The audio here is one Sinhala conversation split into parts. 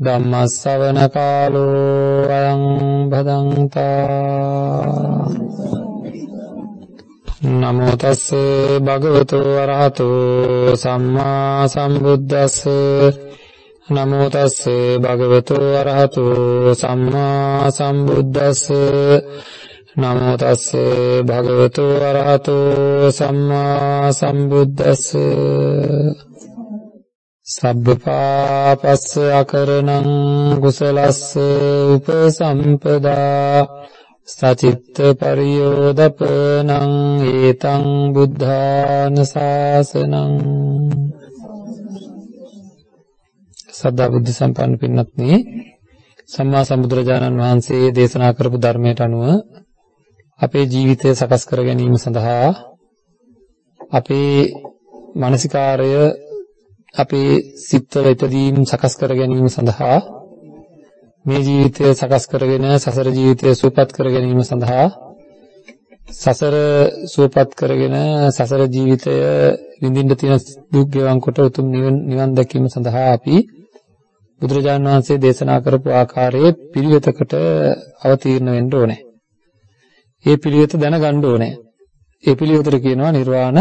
ධම්මස්සවන කාලෝ අයං භදංතා නමෝ තස්ස භගවතු වරහතෝ සම්මා සම්බුද්දස්ස නමෝ තස්ස භගවතු වරහතෝ සම්මා සම්බුද්දස්ස නමෝ තස්ස භගවතු වරහතෝ සම්මා සම්බුද්දස්ස සබ්බපාපස්ස අකරණං කුසලස්ස උපසම්පදා සචිත්ත පරියෝදපනං ඒතං බුද්ධාන ශාසනං සදා බුද්ධ සම්පන්න පින්වත්නි සම්මා සම්බුදුරජාණන් වහන්සේ දේශනා කරපු ධර්මයට අනුව අපේ ජීවිතය සකස් කර ගැනීම සඳහා අපේ මානසිකාරය අපේ සිත්වල ඉදීම් සකස් කර ගැනීම සඳහා මේ ජීවිතය සකස් කරගෙන සසර ජීවිතය සුවපත් කර ගැනීම සඳහා සසර සුවපත් කරගෙන සසර ජීවිතය විඳින්න තියෙන දුක් ගෙවන් කොට උතුම් නිවන් දැකීම සඳහා අපි බුදුරජාණන් වහන්සේ දේශනා කරපු ආකාරයේ පිළිවෙතකට අවතීර්ණ වෙන්න ඕනේ. ඒ පිළිවෙත දැනගන්න ඕනේ. ඒ පිළිවෙතට කියනවා නිර්වාණ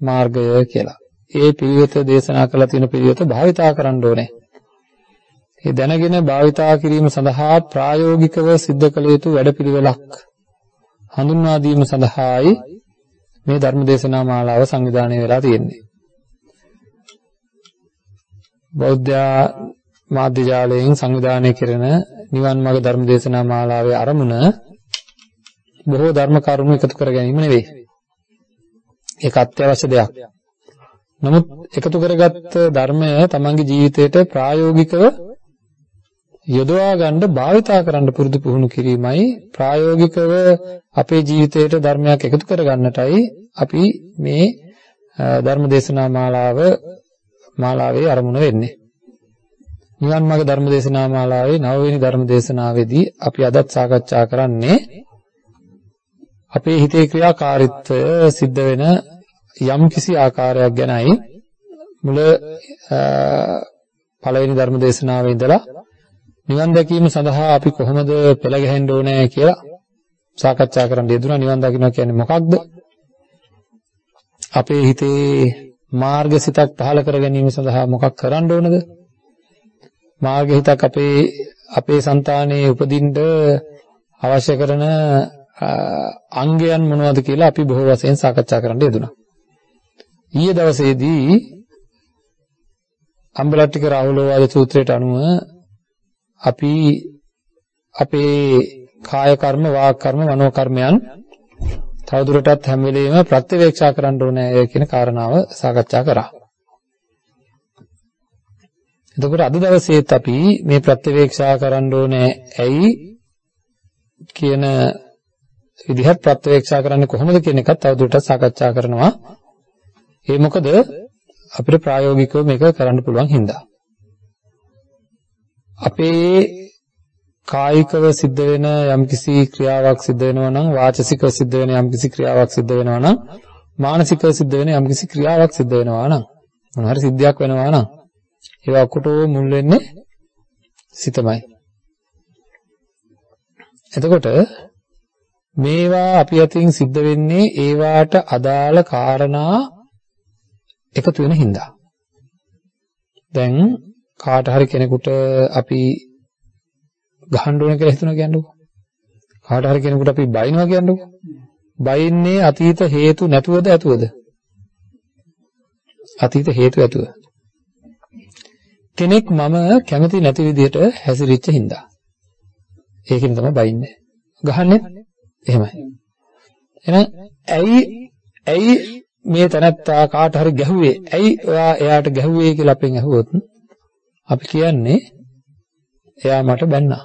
මාර්ගය කියලා. ඒ පිළිවෙත දේශනා කළ තියෙන පිළිවෙත භාවිතා කරන්න ඕනේ. ඒ දැනගෙන භාවිතා කිරීම සඳහා ප්‍රායෝගිකව සිද්ධ කළ යුතු වැඩපිළිවෙලක් හඳුන්වා දීම සඳහායි මේ ධර්ම දේශනා මාලාව සංවිධානය වෙලා තියෙන්නේ. බෞද්ධ මාධ්‍ය ජාලයෙන් සංවිධානය කෙරෙන නිවන් මාර්ග ධර්ම දේශනා මාලාවේ අරමුණ බොහෝ ධර්ම කරුණු එකතු කර ගැනීම නෙවෙයි. ඒක අත්‍යවශ්‍ය දෙයක්. නමුත් එකතු කරගත්ත ධර්මය තමන්ගේ ජීවිතයට ප්‍රායෝගිකව යොදවා ගන්න භාවිතා කරන්න පුරුදු පුහුණු කිරීමයි ප්‍රායෝගිකව අපේ ජීවිතයට ධර්මයක් එකතු කරගන්නටයි අපි මේ ධර්ම දේශනා මාලාව මාලාවේ ආරමුණ වෙන්නේ. නිවන් මාර්ග ධර්ම දේශනා මාලාවේ නවවෙනි ධර්ම දේශනාවේදී අපි අදත් සාකච්ඡා කරන්නේ අපේ හිතේ ක්‍රියාකාරීත්වය සිද්ධ වෙන යම් කිසි ආකාරයක් ගැනයි මුල පළවෙනි ධර්ම දේශනාවේ ඉඳලා නිවන් දැකීම සඳහා අපි කොහොමද පෙළ ගැහෙන්න ඕනේ කියලා සාකච්ඡා කරන්න යෙදුණා නිවන් දකින්න කියන්නේ මොකක්ද? අපේ හිතේ මාර්ගසිතක් පහළ කර ගැනීම සඳහා මොකක් කරන්න ඕනද? මාර්ගහිතක් අපේ අපේ సంతානයේ උපදින්න අවශ්‍ය කරන අංගයන් මොනවද කියලා අපි බොහෝ වශයෙන් සාකච්ඡා කරන්න යෙදුණා. ඊයේ දවසේදී අම්බලට්ටික රාහුලෝවාද සූත්‍රයට අනුව අපි අපේ කාය කර්ම වාක් කර්ම මනෝ කර්මයන් තවදුරටත් හැම වෙලෙම ප්‍රත්‍යවේක්ෂා කරන්න ඕනේ කියන කාරණාව සාකච්ඡා කරා. එතකොට අද දවසේත් අපි මේ ප්‍රත්‍යවේක්ෂා කරන්න ඕනේ ඇයි කියන විදිහට ප්‍රත්‍යවේක්ෂා කරන්නේ කොහොමද කියන එකත් තවදුරටත් සාකච්ඡා කරනවා. ඒ මොකද අපිට ප්‍රායෝගිකව මේක කරන්න පුළුවන් හින්දා. අපේ කායිකව සිද්ධ වෙන යම්කිසි ක්‍රියාවක් සිද්ධ වෙනවා නම් වාචසිකව සිද්ධ වෙන යම්කිසි ක්‍රියාවක් සිද්ධ වෙනවා නම් මානසිකව සිද්ධ වෙන යම්කිසි ක්‍රියාවක් සිද්ධ වෙනවා නම් මොන හරි සිද්ධියක් වෙනවා නම් ඒවා ඔක්කොටම මුල් වෙන්නේ සිතමයි. එතකොට මේවා අපි අතින් සිද්ධ වෙන්නේ ඒවාට අදාළ කාරණා එකතු වෙන හින්දා. දැන් කාට හරි කෙනෙකුට අපි ගහන්න ඕන කියලා හිතනවා කියන්නකෝ. කාට හරි කෙනෙකුට අපි බයිනවා කියන්නකෝ. බයින්නේ අතීත හේතු නැතුවද ඇතුවද? අතීත හේතු ඇතුව. කෙනෙක් මම කැමති නැති විදිහට හැසිරිච්ච හින්දා. ඒකෙන් තමයි බයින්නේ. ගහන්නේ එහෙමයි. එහෙනම් ඇයි ඇයි මේ තැනත්තා කාට හරි ගැහුවේ ඇයි ඔයා එයාට ගැහුවේ කියලා අපෙන් අහුවොත් අපි කියන්නේ එයා මට බැන්නා.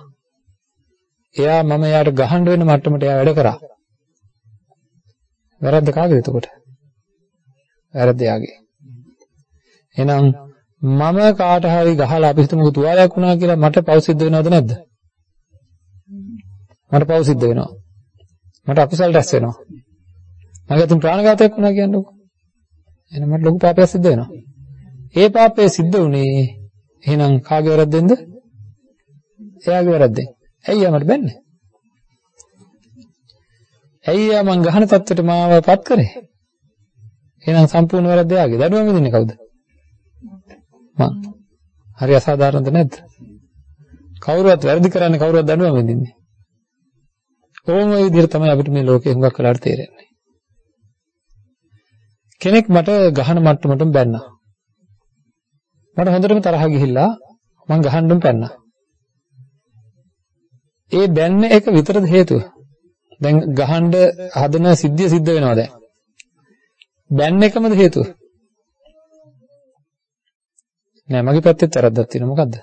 එයා මම එයාට ගහන්න වෙන මට්ටමට එයා වැඩ කරා. වැරද්ද කාගේද එතකොට? වැරද්ද යාගේ. එහෙනම් මම කාට හරි ගහලා අපි හිතමු තුවාලයක් වුණා කියලා මට පව් සිද්ධ වෙනවද නැද්ද? මට පව් සිද්ධ වෙනවා. මට අකුසල් රැස් වෙනවා. මගේ අතින් ප්‍රාණඝාතයක් වුණා කියන්නකො. එහෙනම් මට ලොකු පාපයක් සිද්ධ වෙනවා. ඒ පාපය සිද්ධ වුණේ එහෙනම් කාගේ වැරද්දෙන්ද? එයාගේ වැරද්දෙන්. ඇයි යා මට බැන්නේ? ඇයි යා මං ගහන තත්ත්වයට මාවපත් කරේ? එහෙනම් සම්පූර්ණ වැරද්ද එයාගේ. දඩුවම් විඳින්නේ කවුද? මං. හරි අසාධාරණද නැද්ද? කවුරුවත් වැරදි කරන්නේ කවුරුවත් දඩුවම් විඳින්නේ. ඕම ওই විදිහට තමයි අපිට මේ ලෝකේ හුඟක් වෙලාට තේරෙන්නේ. කෙනෙක් මට ගහන මට්ටමටම බැන්නා. මට හොඳටම තරහ ගිහිල්ලා මං ගහන්නම පැන්නා. ඒ බැන්න එක විතරද හේතුව? දැන් ගහන්න හදන සිද්ධිය සිද්ධ වෙනවා දැන්. බැන්න එකමද හේතුව? නෑ මගේ පැත්තෙත් වැරද්දක් තියෙනවා මොකද්ද?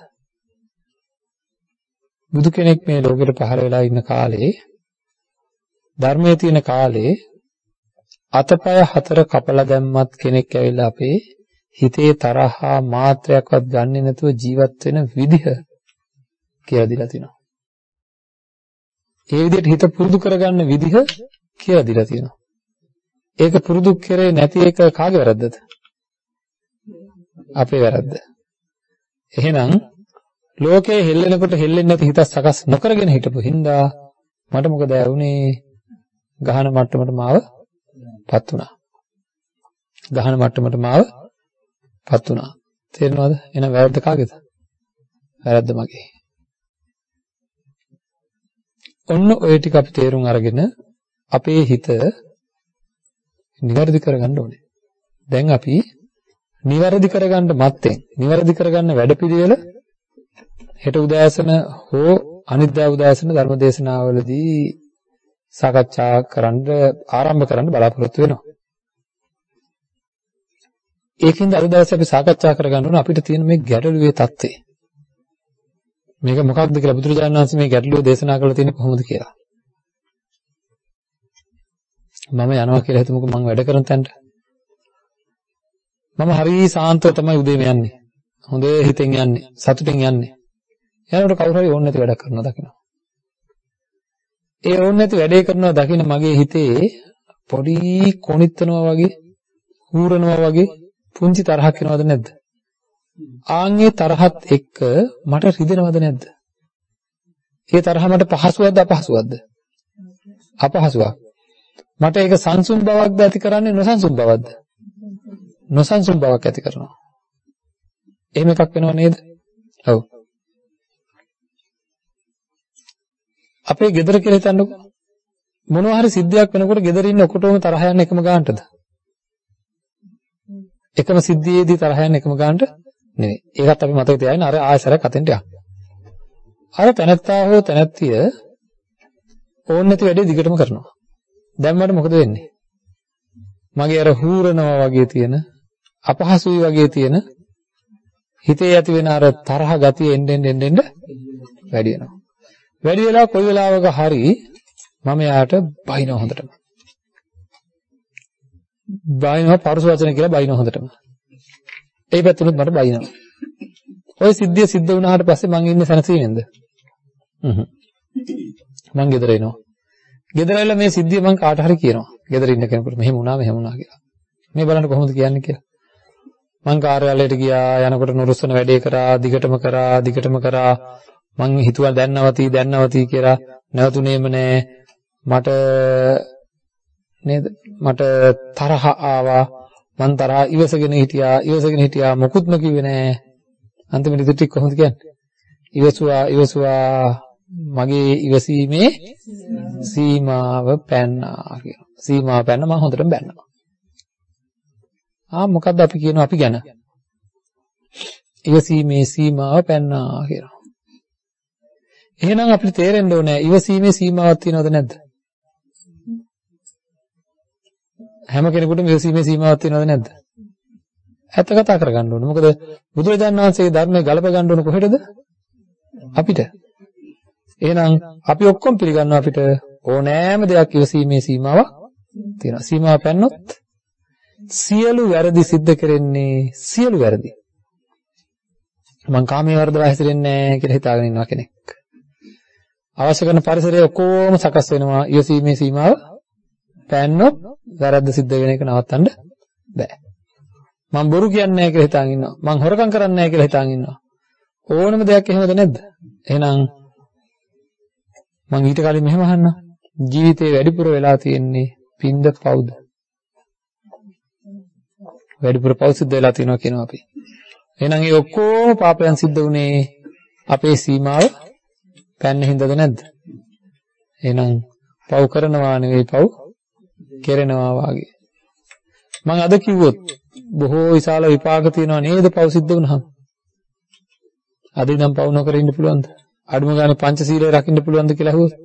බුදු කෙනෙක් මේ ලෝකෙට පහළ වෙලා ඉන්න කාලේ ධර්මයේ තියෙන කාලේ අතපය හතර කපලා දැම්මත් කෙනෙක් ඇවිල්ලා අපේ හිතේ තරහා මාත්‍රයක්වත් ගන්නෙ නැතුව ජීවත් වෙන විදිහ කියලා දීලා තිනවා. ඒ විදිහට හිත පුරුදු කරගන්න විදිහ කියලා දීලා තියෙනවා. ඒක පුරුදු කරේ නැති එක කාගේ වැරද්දද? අපේ වැරද්ද. එහෙනම් ලෝකේ හෙල්ලෙනකොට හෙල්ලෙන්නේ නැති හිත සකස් නොකරගෙන හිටපු හින්දා මට මොකද වුනේ? ගහන මට්ටමට මාව පත් වුණා. ගහන මට්ටමට මාව පත් වුණා. තේරෙනවද? එහෙනම් වැරද්ද කාගේද? වැරද්ද මගේ. ඔන්න ඔය ටික අපි තේරුම් අරගෙන අපේ හිත නිවැරදි කරගන්න ඕනේ. දැන් අපි නිවැරදි කරගන්න මත්තෙන් නිවැරදි කරගන්න වැඩපිළිවෙල හෙට උදෑසන හෝ අනිද්දා උදෑසන ධර්ම දේශනාවලදී සාකච්ඡා කරන්න ආරම්භ කරන්න බලාපොරොත්තු වෙනවා. ඒකින්ද අද දවසේ අපි සාකච්ඡා කරගන්න ඕන අපිට තියෙන මේ ගැටලුවේ தත්ත්වය. මේක මොකක්ද කියලා බුදුරජාණන් වහන්සේ මේ ගැටලුව දේශනා කරලා තියෙන්නේ කොහොමද කියලා. මම යනවා කියලා හිතමුකෝ මම වැඩ කරන තැනට. මම හරි සාන්තව තමයි උදේම යන්නේ. හොඳ හිතෙන් යන්නේ, සතුටින් යන්නේ. යනකොට කවුරු හරි ඕන නැති වැඩක් කරනවා දකින්න. ඒ ඕන නැති වැඩේ කරනවා දකින්න මගේ හිතේ පොඩි කොනිටනවා වගේ, හූරනවා වගේ පුංචි තරහක් එනවද නැද්ද? ආන්ගේ තරහත් එක්ක මට රිදෙනවද නැද්ද? ඒ තරහ මට පහසුවක්ද අපහසුවක්ද? අපහසුවක්. මට ඒක සංසුන් බවක්ද ඇති කරන්නේ නොසන්සුන් බවක්ද? නොසන්සුන් බවක් ඇති කරනවා. එහෙම එකක් වෙනව නේද? ඔව්. අපේ ගෙදර කියලා හිතන්නකෝ. මොනවා හරි සිද්ධියක් වෙනකොට ගෙදර ඉන්න ඔක්කොටම තරහ යන එකම ගන්නටද? එකම සිද්ධියේදී තරහ යන එකම ගන්නට නෙවෙයි. ඒකත් අපි මතක තියාගෙන අර ආයසරයක් අතෙන්ට යන්න. අර තැනත්තා හෝ තැනැත්තිය ඕන නැති වැඩේ දිගටම කරනවා. දැන් මට මොකද වෙන්නේ? මගේ අර හූරනවා වගේ තියෙන අපහසුයි වගේ තියෙන හිතේ ඇති වෙන අර තරහ ගතිය එන්න එන්න එන්න වැඩි වෙනවා. වැඩි වෙලා කොයි වෙලාවක හරි මම යාට බයින හොඳටම. බයිනවා පරුස වචන කියලා බයිනවා හොඳටම. ඒ පැත්තෙනුත් මට බයිනවා. ওই සිද්ධිය සිද්ධ වුණාට පස්සේ මං ඉන්නේ සනසීමෙන්ද? හ්ම්. මං ගෙදර එනවා. ගෙදර ඇවිල්ලා මේ සිද්ධිය මං කාට හරි කියනවා. ගෙදර ඉන්න කෙනෙකුට මෙහෙම වුණා මෙහෙම වුණා කියලා. මේ බලන්න කොහොමද කියන්නේ කියලා. මං කාර්යාලයට ගියා යනකොට නුරුස්සන වැඩේ කරා දිගටම කරා දිගටම කරා මං හිතුවා දැන් නවතී දැන් නවතී කියලා නැවතුනේම නෑ. මට නේද? මට තරහ ආවා. මං තරහ ඉවසගෙන හිටියා. ඉවසගෙන හිටියා මොකුත්ම කිව්වේ නෑ. අන්තිමට ඉතින් ටික කොහොමද කියන්නේ? ඉවසුවා ඉවසුවා. මගේ ඉවසීමේ සීමාව පැන්නා කියනවා සීමාව පැන්න මම හොඳටම බැන්නා ආ මොකද්ද අපි කියනවා අපි ගැන? ඉවසීමේ සීමාව පැන්නා කියනවා එහෙනම් අපිට තේරෙන්න ඕනේ ඉවසීමේ සීමාවක් තියනවද නැද්ද හැම කෙනෙකුටම ඉවසීමේ සීමාවක් තියෙනවද නැද්ද? ඇත්ත කතා කරගන්න ඕනේ. මොකද බුදුරජාණන් වහන්සේගේ ධර්මයේ ගලප ගන්න ඕන කොහෙටද? අපිට. එහෙනම් අපි ඔක්කොම පිළිගන්නවා අපිට ඕනෑම දෙයක් ඉවසීමේ සීමාවක් තියෙනවා. සීමාව පැන්නොත් සියලු වැරදි සිද්ධ කරන්නේ සියලු වැරදි. මං කාමයේ වර්ධව හැසිරෙන්නේ නැහැ කියලා හිතාගෙන ඉන්නවා කෙනෙක්. අවශ්‍ය කරන පරිසරය ඔක්කොම සකස් වෙනවා ඉවසීමේ සීමාව පැන්නොත් වැරද්ද සිද්ධ වෙන එක නවත්තන්න බෑ. මං බොරු කියන්නේ නැහැ කියලා හිතාගෙන ඉන්නවා. මං හොරකම් කරන්නේ නැහැ කියලා හිතාගෙන ඉන්නවා. ඕනම දෙයක් එහෙමද නැද්ද? එහෙනම් මං ඊට කලින් මෙහෙම අහන්නම්. ජීවිතේ වැඩිපුර වෙලා තියෙන්නේ පින්ද පවුද? වැඩිපුර පව් සිද්ධ වෙලා තියෙනවා කියනවා අපි. එහෙනම් ඒ ඔක්කොම පාපයන් සිද්ධ වුණේ අපේ සීමාව පැන්න හින්දාද නැද්ද? එහෙනම් පව් කරනවා නෙවෙයි පව් කෙරෙනවා වාගේ. මම අද කිව්වොත් බොහෝ විශාල විපාක තියෙනවා නේද පව් සිද්ධ වුණාම? අද ඉඳන් පව් නොකර ඉන්න පුළුවන්ද? අඩුම ගානේ පංචශීලය රකින්න පුළුවන්ද කියලා අහුවොත්?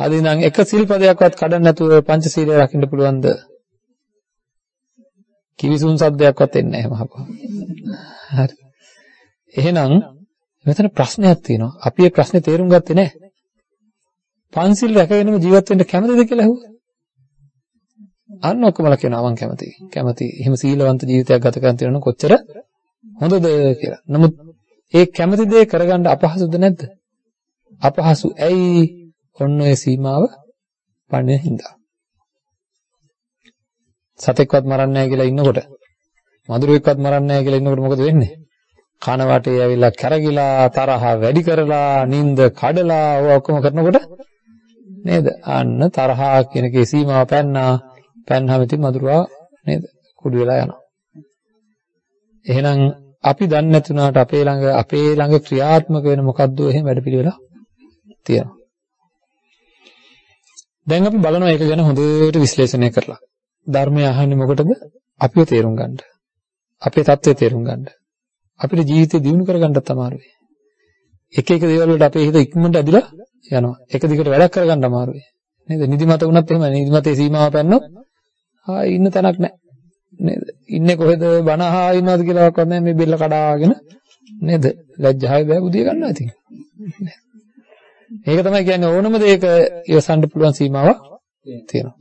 අද ඉඳන් එක සිල්පදයක්වත් කඩන්න නැතුව පංචශීලය රකින්න පුළුවන්ද? කිවිසුම් සද්දයක්වත් එන්නේ නැහැ මහපා. හරි. එහෙනම් මෙතන ප්‍රශ්නයක් තියෙනවා. අපි ඒ ප්‍රශ්නේ තේරුම් ගත්තේ නැහැ. පන්සිල් රැකගෙනම ජීවත් වෙන්න කැමතිද කියලා අහුවා. අන්න ඔක්කොමලා කියනවා මම කැමතියි. කැමතියි. එහෙම සීලවන්ත ජීවිතයක් ගත කරන් තියෙනවා කොච්චර හොඳද කියලා. නමුත් ඒ කැමති දේ කරගන්න අපහසුද නැද්ද? අපහසු. ඇයි? ඔන්න ඔය සීමාව පන්නේ හින්දා. සතෙක්වත් මරන්නේ නැහැ කියලා ඉන්නකොට මදුරුවෙක්වත් මරන්නේ නැහැ කියලා ඉන්නකොට මොකද වෙන්නේ? කන වටේ ඇවිල්ලා කැරගිලා තරහ වැඩි කරලා නිින්ද කඩලා ඔය ඔක්කොම කරනකොට නේද? අන්න තරහා කියන කේ සීමාව පැන්නා. පැන්නාම ඉතින් මදුරුවා නේද? කුඩු වෙලා යනවා. එහෙනම් අපි දන්නේ නැතුණාට අපේ ළඟ අපේ ළඟ ක්‍රියාත්මක වෙන මොකද්ද එහෙම වැඩපිළිවෙලා තියෙනවා. දැන් අපි බලනවා ඒක ගැන හොඳට විශ්ලේෂණය කරලා. ධර්මය අහන්නේ මොකටද? අපිව තේරුම් ගන්න. අපේ தත්ත්වය තේරුම් ගන්න. අපිට ජීවිතය දියුණු කරගන්නත් අමාරුයි. එක එක දේවල් වලට අපේ හිත ඉක්මනට ඇදිලා යනවා. එක දිගට වැඩක් කරගන්න අමාරුයි. නේද? නිදිමත වුණත් එහෙමයි. නිදිමතේ සීමාව පැන්නොත් ආ ඉන්න තැනක් නැහැ. නේද? ඉන්නේ කොහෙද බණ අහා ඉන්නවද කියලාවත් නැහැ මේ බෙල්ල කඩාගෙන නේද? ලැජ්ජාවයි බෑ බුදිය ගන්නවා ඉතින්. මේක තමයි කියන්නේ ඕනම දෙයක ඉවසන්න පුළුවන් සීමාවක් තියෙනවා.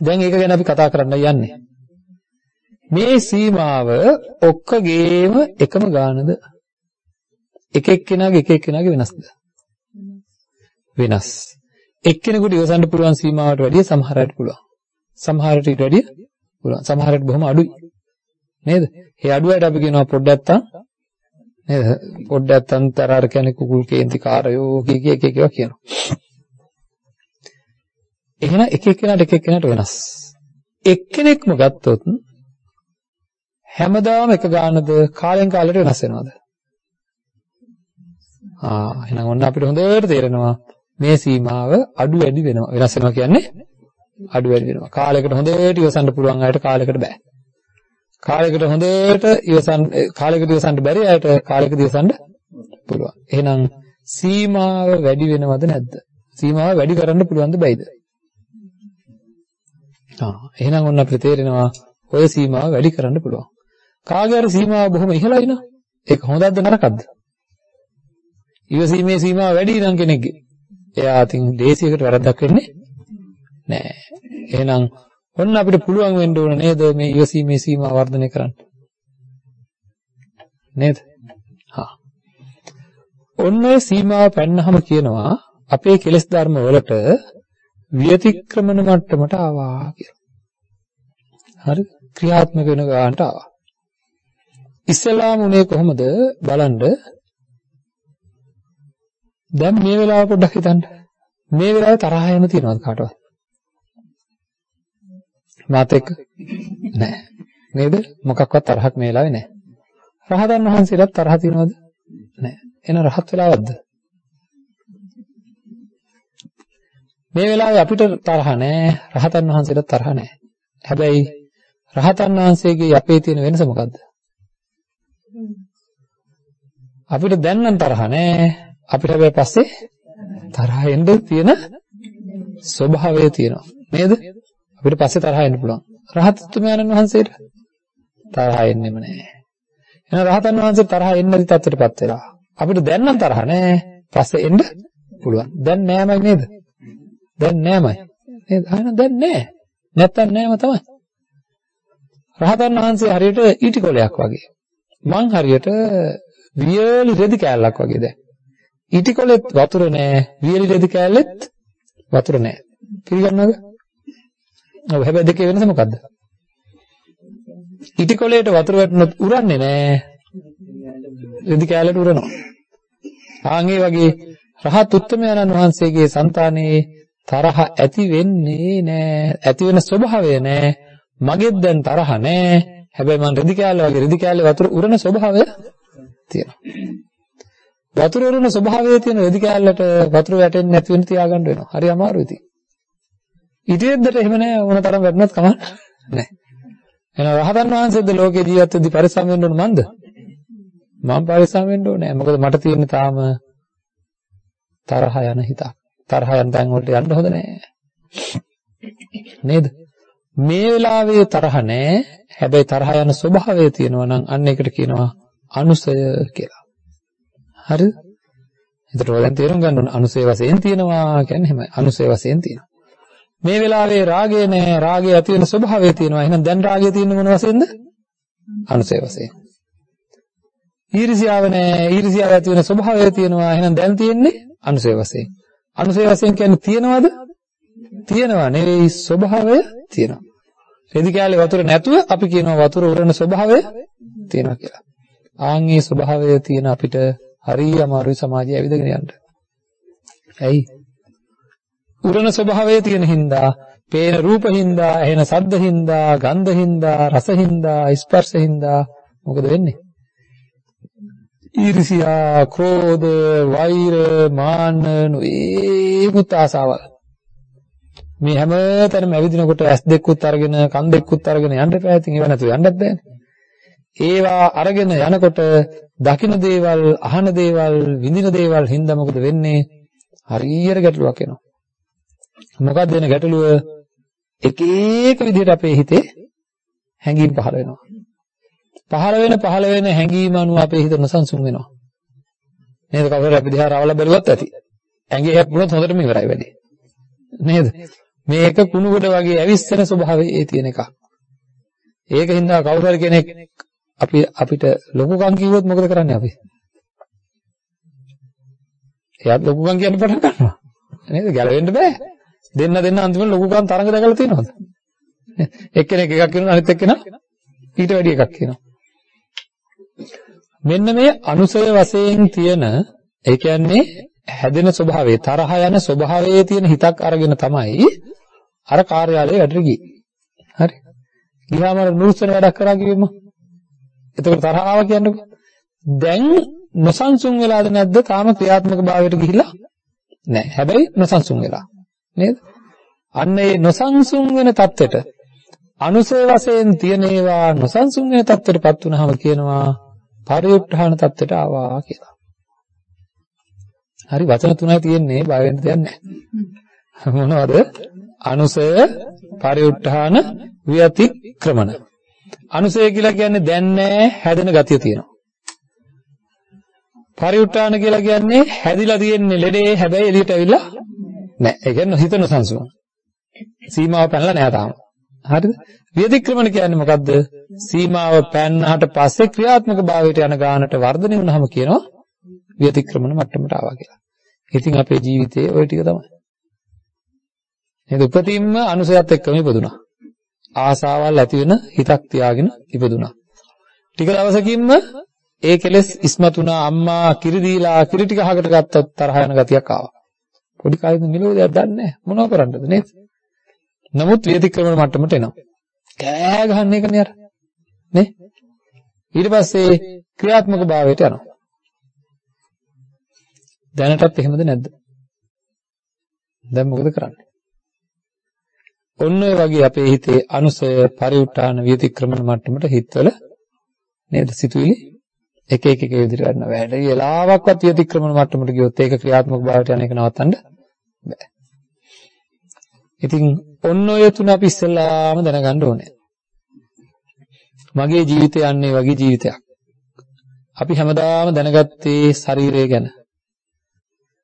දැන් ඒක ගැන අපි කතා කරන්න යන්නේ. මේ සීමාව ඔක්කොගේම එකම ගානද? එක එක්කෙනාගේ එක එක්කෙනාගේ වෙනස්ද? වෙනස්. එක්කෙනෙකුට ඉවසන්න පුළුවන් සීමාවට වැඩිය සමහරකට පුළුවන්. සමහරට ඊට වැඩිය පුළුවන්. සමහරට බොහොම අඩුයි. නේද? ඒ අඩුවට අපි කියනවා පොඩ්ඩක් තන් නේද? පොඩ්ඩක් තන් තරාර කියන්නේ කුකුල් කේන්ති කාරයෝ කිය කිය එක එකවා කියනවා. එහෙනම් එක එක්කෙනාට එක එක්කෙනාට වෙනස්. එක්කෙනෙක්ම ගත්තොත් හැමදාම එක ගානද කාලෙන් කාලයට වෙනස් වෙනවද? ආ එහෙනම් ඔන්න අපිට හොඳට තේරෙනවා මේ සීමාව අඩු වැඩි වෙනවා. වෙනස් වෙනවා කියන්නේ අඩු වැඩි වෙනවා. කාලයකට හොඳට ඉවසන්න පුළුවන් අයට කාලයකට බෑ. කාලයකට හොඳට ඉවසන් කාලයකට ඉවසන්න බැරි අයට කාලයකට ඉවසන්න පුළුවන්. එහෙනම් සීමාව වැඩි වෙනවද නැද්ද? සීමාව වැඩි කරන්න පුළුවන්ද බැයිද? ආ එහෙනම් ඔන්න අපිට තේරෙනවා ඔය සීමාව වැඩි කරන්න පුළුවන්. කාගේ හරි සීමාව බොහොම ඉහළයි නා. ඒක හොඳක්ද නරකක්ද? ඉවසීමේ සීමාව වැඩි නම් කෙනෙක්ගේ. එයා අතින් දේශයකට වැරද්දක් වෙන්නේ නෑ. එහෙනම් ඔන්න අපිට පුළුවන් වෙන්න ඕන නේද මේ ඉවසීමේ සීමාව වර්ධනය කරන්න. නේද? හා. ඔන්න ඔය සීමාව පැන්නහම කියනවා අපේ කෙලෙස් ධර්ම වලට විතික්‍රමන මට්ටමට ආවා කියලා. හරි? ක්‍රියාත්මක වෙන ගානට ආවා. ඉස්ලාම උනේ කොහොමද? බලන්න. දැන් මේ වෙලාව පොඩ්ඩක් හිතන්න. මේ වෙලාවේ තරහ යන තියනවද කාටවත්? මාත් එක්ක? නෑ. නේද? මොකක්වත් තරහක් මේ වෙලාවේ නෑ. රහතන් වහන්සේලාත් තරහ තියනවද? නෑ. එන රහත් වෙලාවක්ද? මේ වෙලාවේ අපිට තරහ නෑ. රහතන් වහන්සේලාත් තරහ නෑ. හැබැයි රහතන් වහන්සේගේ අපේ තියෙන වෙනස මොකද්ද? අපිට දැන් නම් තරහ නෑ. අපිට හැබැයි පස්සේ තරහ එන්න තියෙන ස්වභාවය තියෙනවා. නේද? අපිට පස්සේ තරහ එන්න පුළුවන්. රහතතුමයන්න් වහන්සේට තරහ එන්නෙම නෑ. එහෙනම් රහතන් වහන්සේ තරහ එන්නේ නැති තත්ත්වයටපත් වෙලා. අපිට දැන් නම් තරහ නෑ. පස්සේ එන්න පුළුවන්. දැන් නෑමයි නේද? දැන් නෑමයි. නේද? ආයෙත් දැන් නෑ. නැත්තම් නෑම තමයි. රහතන් වහන්සේ හරියට ඊටි කොලයක් වගේ. මං හරියට වියලි රෙදි කෑල්ලක් වගේ දැන්. ඊටි කොලෙත් වතුර නෑ, වියලි රෙදි කෑල්ලෙත් වතුර නෑ. පිළිගන්නවද? ඔව් හැබැයි දෙකේ වෙනස මොකද්ද? ඊටි කොලේට වතුර වැටුනොත් උරන්නේ නෑ. රෙදි කෑල්ලට උරනවා. ආන් ඒ වගේ රහත් උත්තමයන්න් වහන්සේගේ సంతානයේ තරහ ඇති වෙන්නේ නෑ. ඇති වෙන ස්වභාවය නෑ. මගෙත් දැන් තරහ නෑ. හැබැයි මං රෙදි කෑල්ල වගේ රෙදි කෑල්ලේ වතුර උරන ස්වභාවය තියෙනවා. වතුර උරන ස්වභාවය තියෙන රෙදි කෑල්ලට වතුර වැටෙන්නේ නැති වෙන තියාගන්න වෙනවා. හරි අමාරුයි ඉතින්. ඊටෙද්දට එහෙම නෑ ඕන තරම් වැටුණත් කමක් නෑ. එහෙනම් රහතන් වහන්සේද ලෝකේ ජීවත් වෙද්දී පරිස්සම් වෙන්න ඕන මන්ද? මම පරිස්සම් වෙන්න ඕනේ. මොකද මට තියෙන තාම තරහ යන හිතක්. තරහ යන තැන් වලට යන්න හොඳ නෑ. නේද? මේ වෙලාවේ තරහ නෑ. හැබැයි තරහ යන ස්වභාවය තියෙනවා නම් අන්න ඒකට කියනවා අනුසය කියලා. හරිද? එතකොට දැන් තේරුම් ගන්න ඕන අනුසය වශයෙන් තියෙනවා කියන්නේ එහෙමයි. අනුසය වශයෙන් තියෙනවා. මේ වෙලාවේ රාගය නෑ. රාගය ඇති වෙන ස්වභාවය තියෙනවා. එහෙනම් දැන් රාගය තියෙන්නේ මොන වශයෙන්ද? අනුසය වශයෙන්. ඊර්ෂ්‍යාව නෑ. ඊර්ෂ්‍යාව ඇති වෙන ස්වභාවය තියෙනවා. එහෙනම් දැන් තියෙන්නේ අනුසය වශයෙන්. අනුසය වශයෙන් කියන්නේ තියනවද? තියනවා නෙවෙයි ස්වභාවය තියෙනවා. රෙදි කෑල්ලේ වතුර නැතුව අපි කියනවා වතුර උරන ස්වභාවය තියෙනවා කියලා. ආන් මේ ස්වභාවය තියෙන අපිට හරිය අමාරුයි සමාජය ඇවිදගෙන යන්න. ඇයි? උරන ස්වභාවය තියෙන හින්දා, පේන රූප හින්දා, ඇහෙන ශබ්ද හින්දා, ගන්ධ හින්දා, රස හින්දා, ස්පර්ශ හින්දා මොකද වෙන්නේ? ඊර්ෂියා, ක්‍රෝධ, වෛර, මාන, නොඒකුත් ආසාවල් මේ හැම තැනම ඇවිදිනකොට ඇස් දෙකකුත් අරගෙන කන් දෙකකුත් අරගෙන යන්න එපා. ඉතින් ඒව නැතුව යන්නත් බෑනේ. ඒවා අරගෙන යනකොට දකින්න දේවල්, අහන දේවල්, විඳින දේවල් හින්දා මොකද වෙන්නේ? හරියට ගැටලුවක් එනවා. මොකක්ද වෙන ගැටලුව? එක එක විදිහට අපේ හිතේ හැඟීම් පහළ වෙනවා. පහළ වෙන පහළ වෙන හැඟීම් අනුව අපේ හිත නොසන්සුන් වෙනවා. නේද? කවුරු අපි දිහා රවල බැලුවත් ඇති. ඇඟේ හැප්පුණොත් හොඳටම ඉවරයි වැඩේ. නේද? මේක කුණුගොඩ වගේ ඇවිස්සෙන ස්වභාවයේ තියෙන එකක්. ඒක හින්දා කවුරු හරි කෙනෙක් අපි අපිට ලොකුකම් කිව්වොත් මොකද කරන්නේ අපි? එයාත් ලොකුකම් කියන්න පටන් ගන්නවා. නේද? ගැලවෙන්න බෑ. දෙන්න දෙන්න අන්තිමට ලොකුකම් තරඟ දැකලා තියෙනවද? එක්කෙනෙක් එකක් කියනවා අනිත් එක්කෙනා ඊට වැඩි එකක් කියනවා. මෙන්න මේ අනුසය වශයෙන් තියෙන ඒ කියන්නේ හැදෙන ස්වභාවය තරහ යන ස්වභාවයේ තියෙන හිතක් අරගෙන තමයි අර කාර්යාලයේ වැඩට ගියේ. හරි. ගියාම නුරුස්සන වැඩක් කරා කිව්වම. එතකොට තරහාව කියන්නේ දැන් නොසන්සුන් වෙලාද නැද්ද? තාම ක්‍රියාත්මක භාවයට ගිහිලා නැහැ. හැබැයි නොසන්සුන් වෙලා. නේද? අන්න ඒ නොසන්සුන් වෙන தත්වෙට අනුසය වශයෙන් තියෙන ඒවා නොසන්සුන් වෙන தත්වෙටපත් වුනහම කියනවා පරිඋත්හාන தත්වෙට ආවා කියලා. හරි වචන තුනයි තියෙන්නේ බය වෙන්න දෙයක් නැහැ. මොනවද? අනුසය පරිඋත්හාන විතික්‍රමණ අනුසය කියලා කියන්නේ දැන් නැහැ හැදෙන ගතිය තියෙනවා. පරිඋත්ථාන කියලා කියන්නේ හැදිලා තියෙන්නේ ලෙඩේ හැබැයි එළියට ඇවිල්ලා නැහැ. ඒ කියන්නේ හිත නොසන්සුන. සීමාව පැනලා නැහැ තාම. හරිද? විතික්‍රමන කියන්නේ මොකද්ද? සීමාව පැනනහට පස්සේ ක්‍රියාත්මක භාවයට යන ගානට වර්ධනය වුණාම කියනවා විතික්‍රමන මට්ටමට ආවා කියලා. ඉතින් අපේ ජීවිතේ ওই ටික තමයි. නේද? උපතින්ම අනුසයත් එක්කම ඉපදුනා. ආසාවල් ඇති වෙන හිතක් තියාගෙන ඉපදුනා. ටික දවසකින්ම ඒ කෙලෙස් ඉස්මතුණා අම්මා කිරි දීලා කිරි ටික අහකට ගත්තොත් තරහ යන ගතියක් ආවා. පොඩි කාලේ නිලෝදයක් දන්නේ නැහැ. මොනව කරන්නද නේද? නමුත් වේදික්‍රමන මට්ටමට එනවා. කෑ ගහන්න එකනේ අර. නේ? ඊට පස්සේ ක්‍රියාත්මක භාවයට යනවා. දැනටත් එහෙමද නැද්ද? දැන් මොකද කරන්නේ? ඔන්න ඔය වගේ අපේ හිතේ අනුසය පරිඋත්තාන විතික්‍රමන මට්ටමට හිතවල නේද සිතුවිලි එක එක එක විදිහට ගන්න වැඩ වෙලාවක්වත් විතික්‍රමන මට්ටමට ගියොත් ඒක ක්‍රියාත්මක භාවයට යන එක නවත්තන්න බෑ. ඉතින් ඔන්න ඔය තුන අපි ඉස්සෙල්ලාම දැනගන්න ඕනේ. මගේ ජීවිතය යන්නේ වගේ ජීවිතයක්. අපි හැමදාම දැනගත්තේ ශරීරය ගැන.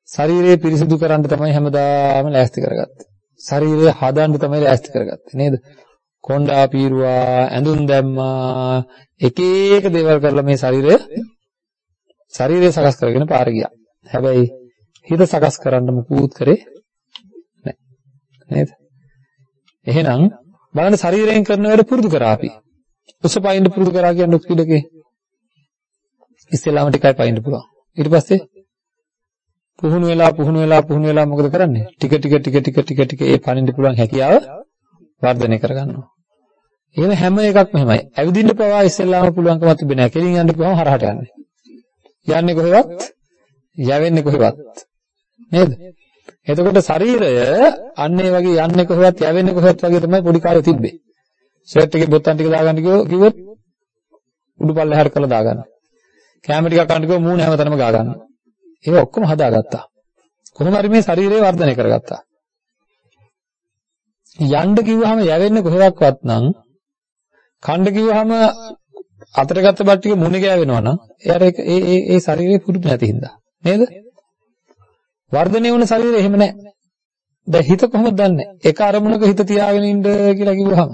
ශරීරය පිරිසිදු කරන්න තමයි හැමදාම ලෑස්ති කරගත්තේ. ශරීරය හදන්න තමයි ලෑස්ති කරගත්තේ නේද? කොණ්ඩා පීරුවා, ඇඳුම් දැම්මා, එක එක දේවල් කරලා මේ ශරීරය ශරීරය සකස් කරගෙන පාර ගියා. හැබැයි හිත සකස් කරන්න මුකුත් කරේ නැහැ. නේද? එහෙනම් බලන්න ශරීරයෙන් කරන වැඩ පුරුදු කරා අපි. උස පයින්න පුරුදු කරා කියන්නේ උත්පිඩකේ. ඉස්සෙල්ලාම ටිකයි පයින්න පුළුවන්. ඊට පස්සේ පුහුණු වෙලා පුහුණු වෙලා පුහුණු වෙලා මොකද කරන්නේ? ටික ටික ටික ටික ටික ටික ඒ පනින්න පුළුවන් හැකියාව වර්ධනය කරගන්නවා. එහෙම හැම එකක්ම එහෙමයි. ඇවිදින්න පවා ඉස්සෙල්ලාම පුළුවන්කමක් තිබෙන්නේ නැහැ. කෙලින් යන්න පුළුවන් හරහට යන්නේ. යන්නේ කොහෙවත්? යවෙන්නේ කොහෙවත්? නේද? එතකොට ශරීරය අන්න ඒ වගේ යන්නේ කොහෙවත් යවෙන්නේ කොහෙවත් වගේ තමයි පොඩි කාලේ තිබ්බේ. ෂර්ට් එකේ බොත්තම් ටික දාගන්න කිව්වොත් උඩු පල්ලෙහාට කරලා දාගන්නවා. කැම ටිකක් කන්න කිව්වොත් මූණ හැමතැනම ගා ගන්නවා. ඒක ඔක්කොම හදාගත්තා. කොහොම හරි මේ ශරීරය වර්ධනය කරගත්තා. යන්න කිව්වහම යවෙන්නේ කොහෙවත් නම් කන්න කිව්වහම අතට ගත්ත බත් ටික මුණේ ගෑවෙනවා නම් එයාට ඒ ඒ ඒ ශරීරේ පුරුදු නැති හින්දා නේද? වර්ධනය වුණ ශරීරය එහෙම නැහැ. දැන් හිත කොහොමද දන්නේ? එක අරමුණක හිත තියාගෙන ඉන්න කියලා කිව්වහම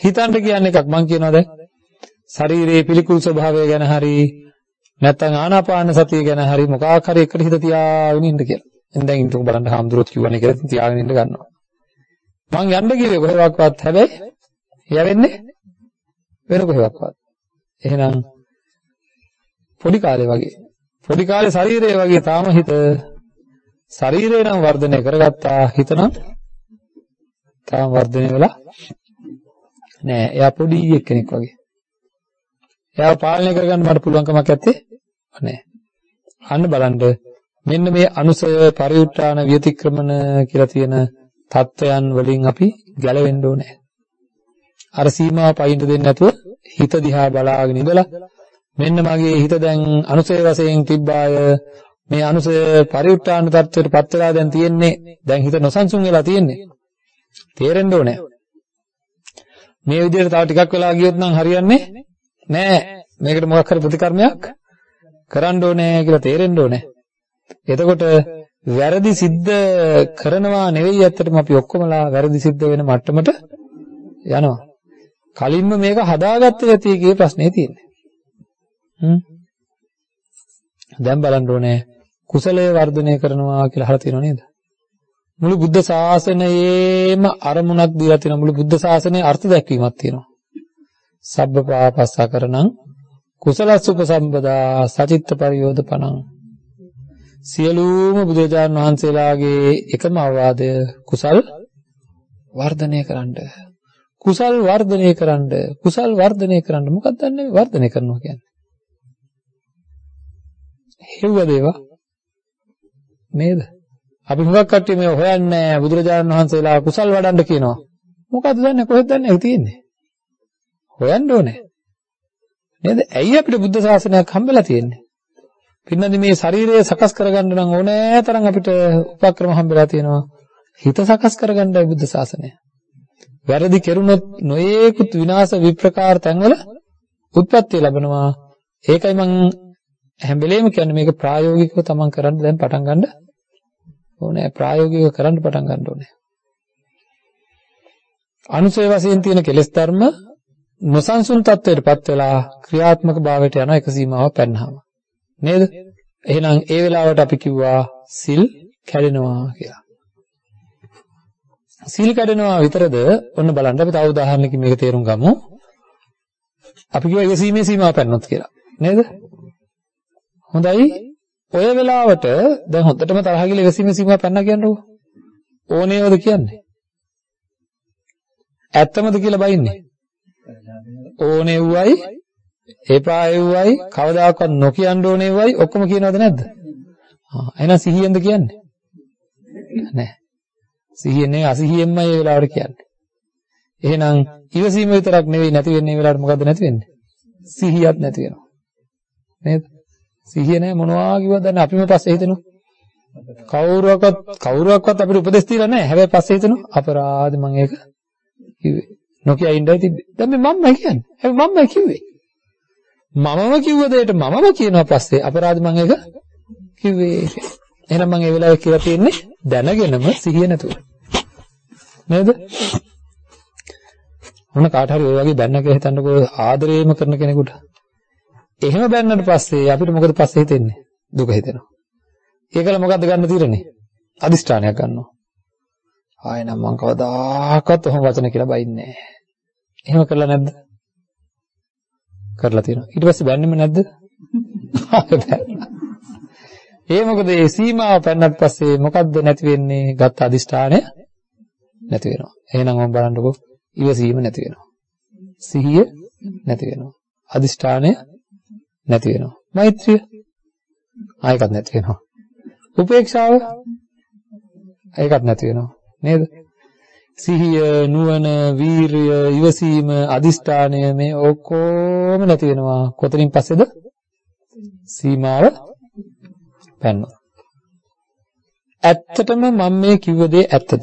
හිතන්න කියන්නේ එකක් මං කියනවා දැන් ශරීරයේ පිළිකුල් ස්වභාවය ගැන හරි නැත්නම් ආනාපාන සතිය ගැන හරි මොකක් හරි එකට හිත තියාගෙන ඉන්න කියලා. එන් දැන් ඉන්නකෝ බලන්න හාමුදුරුවෝ කියවනේ කියලා තියාගෙන ඉන්න ගන්නවා. මං යන්න කිව්වේ කොහෙවත් හැබැයි යවෙන්නේ වෙන කොහෙවත්. එහෙනම් පොඩි කාලේ වගේ පොඩි කාලේ ශරීරය වගේ තාම හිත ශරීරය නම් වර්ධනය කරගත්තා හිත නම් තාම වර්ධනය වෙලා නෑ එයා පොඩි කෙනෙක් වගේ එයාව පාලනය කරගන්න මට පුළුවන්කමක් නැත්තේ නෑ අන්න බලන්න. මෙන්න මේ අනුසය පරිඋත්‍රාණ විතික්‍රමන කියලා තියෙන தත්වයන් වලින් අපි ගැලවෙන්න ඕනේ. අර සීමාව පයින්ට දෙන්නේ නැතුව හිත දිහා බලාගෙන ඉඳලා මෙන්න මගේ හිත දැන් අනුසය වශයෙන් තිබ්බාය. මේ අනුසය පරිඋත්‍රාණ தත්වයට පත් වෙලා දැන් තියෙන්නේ දැන් හිත නොසන්සුන් වෙලා තියෙන්නේ. තේරෙන්න ඕනේ. මේ විදිහට තව ටිකක් වෙලා ගියොත් නම් හරියන්නේ නෑ. මේකට මොකක් හරි ප්‍රතිකර්මයක් කරන්න ඕනේ කියලා තේරෙන්න ඕනේ. එතකොට වැරදි සිද්ධ කරනවා නෙවෙයි ඇත්තටම අපි ඔක්කොමලා වැරදි සිද්ධ වෙන මට්ටමට යනවා. කලින්ම මේක හදාගත්තේ නැති එකේ ප්‍රශ්නේ තියෙන්නේ. හ්ම්. දැන් බලන්න ඕනේ කුසලයේ වර්ධනය කරනවා කියලා අහලා තියෙනව නේද? මුළු බුද්ධ ශාසනයේම අරමුණක් දීලා තියෙන මුළු බුද්ධ ශාසනයේ අර්ථ දැක්වීමක් තියෙනවා. සබ්බ පාපස්සකරණං කුසලස් උපසම්පදා සචිත්ත පරියෝධපණං. සියලුම බුදුරජාණන් වහන්සේලාගේ එකම අවවාදය කුසල් වර්ධනය කරන්න කුසල් වර්ධනය කරන්න කුසල් වර්ධනය කරන්න මොකක්ද දන්නේ? වර්ධනය කරනවා කියන්නේ. හෙව්ව දේවා නේද? අපි හුඟක් කට්ටිය මේ හොයන්නේ බුදුරජාණන් වහන්සේලා කුසල් වඩන්න කියනවා. මොකද්ද දන්නේ? කොහෙද දන්නේ? තියෙන්නේ. හොයන්න ඕනේ. නේද? ඇයි අපිට බුද්ධ ශාසනයක් හම්බෙලා තියෙන්නේ? පින්නදි මේ ශරීරය සකස් කරගන්න නම් ඕනෑ තරම් අපිට උපක්‍රම හම්බෙලා තියෙනවා. හිත සකස් කරගන්නයි බුද්ධ ශාසනය. වැරදි කෙරුණොත් නොයේකුත් විනාශ විප්‍රකාර තැන්වල උත්පත්ති ලැබෙනවා. ඒකයි මම හැම වෙලේම කියන්නේ මේක ප්‍රායෝගිකව තමන් කරන්න දැන් පටන් ගන්න ඕනේ. ප්‍රායෝගිකව කරන්න පටන් ගන්න ඕනේ. අනුසය වශයෙන් තියෙන කෙලෙස් ධර්ම නොසන්සුන් තත්වයටපත් වෙලා ක්‍රියාත්මක භාවයට යන එක සීමාවක් පැනනහම නේද? එහෙනම් ඒ වෙලාවට අපි කිව්වා සිල් කැඩෙනවා කියලා. සිල් කැඩෙනවා විතරද? ඔන්න බලන්න අපි තව උදාහරණකින් මේක තේරුම් ගමු. අපි කිව්වා ඉවසීමේ සීමාව පැනනොත් කියලා. නේද? හොඳයි. ඔය වෙලාවට දැන් හොඳටම තරහ ගිහලා ඉවසීමේ සීමාව පැනනා කියන්නකෝ ඕනේවද කියන්නේ? ඇත්තමද කියලා බයින්නේ? ඕනේ වුවයි එපා එව්වයි කවදාකවත් නොකියන්න ඕනේ වුවයි ඔක්කොම කියනවද නැද්ද? ආ එහෙනම් සිහියෙන්ද කියන්නේ? නැහැ. සිහියෙන් නෙවෙයි අසිහියෙන්මයි ඒ වෙලාවට කියන්නේ. එහෙනම් ඉවසීම විතරක් නෙවෙයි නැති වෙන්නේ මේ වෙලාවට මොකද්ද නැති වෙන්නේ? සිහියක් නැති වෙනවා. නේද? සිහිය නැහැ මොනවා කිව්වද දැන් අපිම පස්සේ හිතෙනවා. කවුරුවක්වත් කවුරුවක්වත් අපිට උපදෙස් දීලා නැහැ. හැබැයි පස්සේ හිතනවා අපරාධ මම ඒක කිව්වේ. නොකිය ඉඳලා තිබ්බේ. දැන් මේ මම්මයි කියන්නේ. හැබැයි මම්මයි කිව්වේ. මමම කිව්ව දෙයට මමම කියනවා පස්සේ අපරාධ මම ඒක කිව්වේ. එහෙනම් මම ඒ වෙලාවේ කියලා තියෙන්නේ දැනගෙනම සිහිය නැතුව. නේද? මොන කාට හරි ඔය වගේ බැන්න කියලා හිතන්නකෝ ආදරේම කරන කෙනෙකුට. එහෙම බැන්නට පස්සේ අපිට මොකද පස්සේ හිතෙන්නේ? දුක හිතෙනවා. ඒකල මොකද්ද ගන්න තීරණේ? අදිෂ්ඨානයක් ගන්නවා. ආයෙ නම් මං කවදාකවත් ඔහොම වචන කියලා බයින්නේ නැහැ. එහෙම කරලා නැද්ද? කරලා තියෙනවා. ඊට පස්සේ බැන්නෙම නැද්ද? ඒ මොකද ඒ සීමාව පැන්නත් පස්සේ මොකද්ද නැති වෙන්නේ? ගත්ත අදිෂ්ඨානය නැති වෙනවා. එහෙනම් මම බලන්නකෝ ඉවසීම නැති වෙනවා. සිහිය නැති වෙනවා. අදිෂ්ඨානය නැති වෙනවා. මෛත්‍රිය ආයකත් නැති වෙනවා. උපේක්ෂාව ඒකත් නැති වෙනවා. නේද? සිහිය, නුවණ, වීරිය, ඉවසීම, අදිෂ්ඨානය මේ ඔක්කොම නැති වෙනවා. කොතනින් පස්සේද? සීමාව පැනනවා. ඇත්තටම මම මේ කිව්ව දේ ඇත්තද?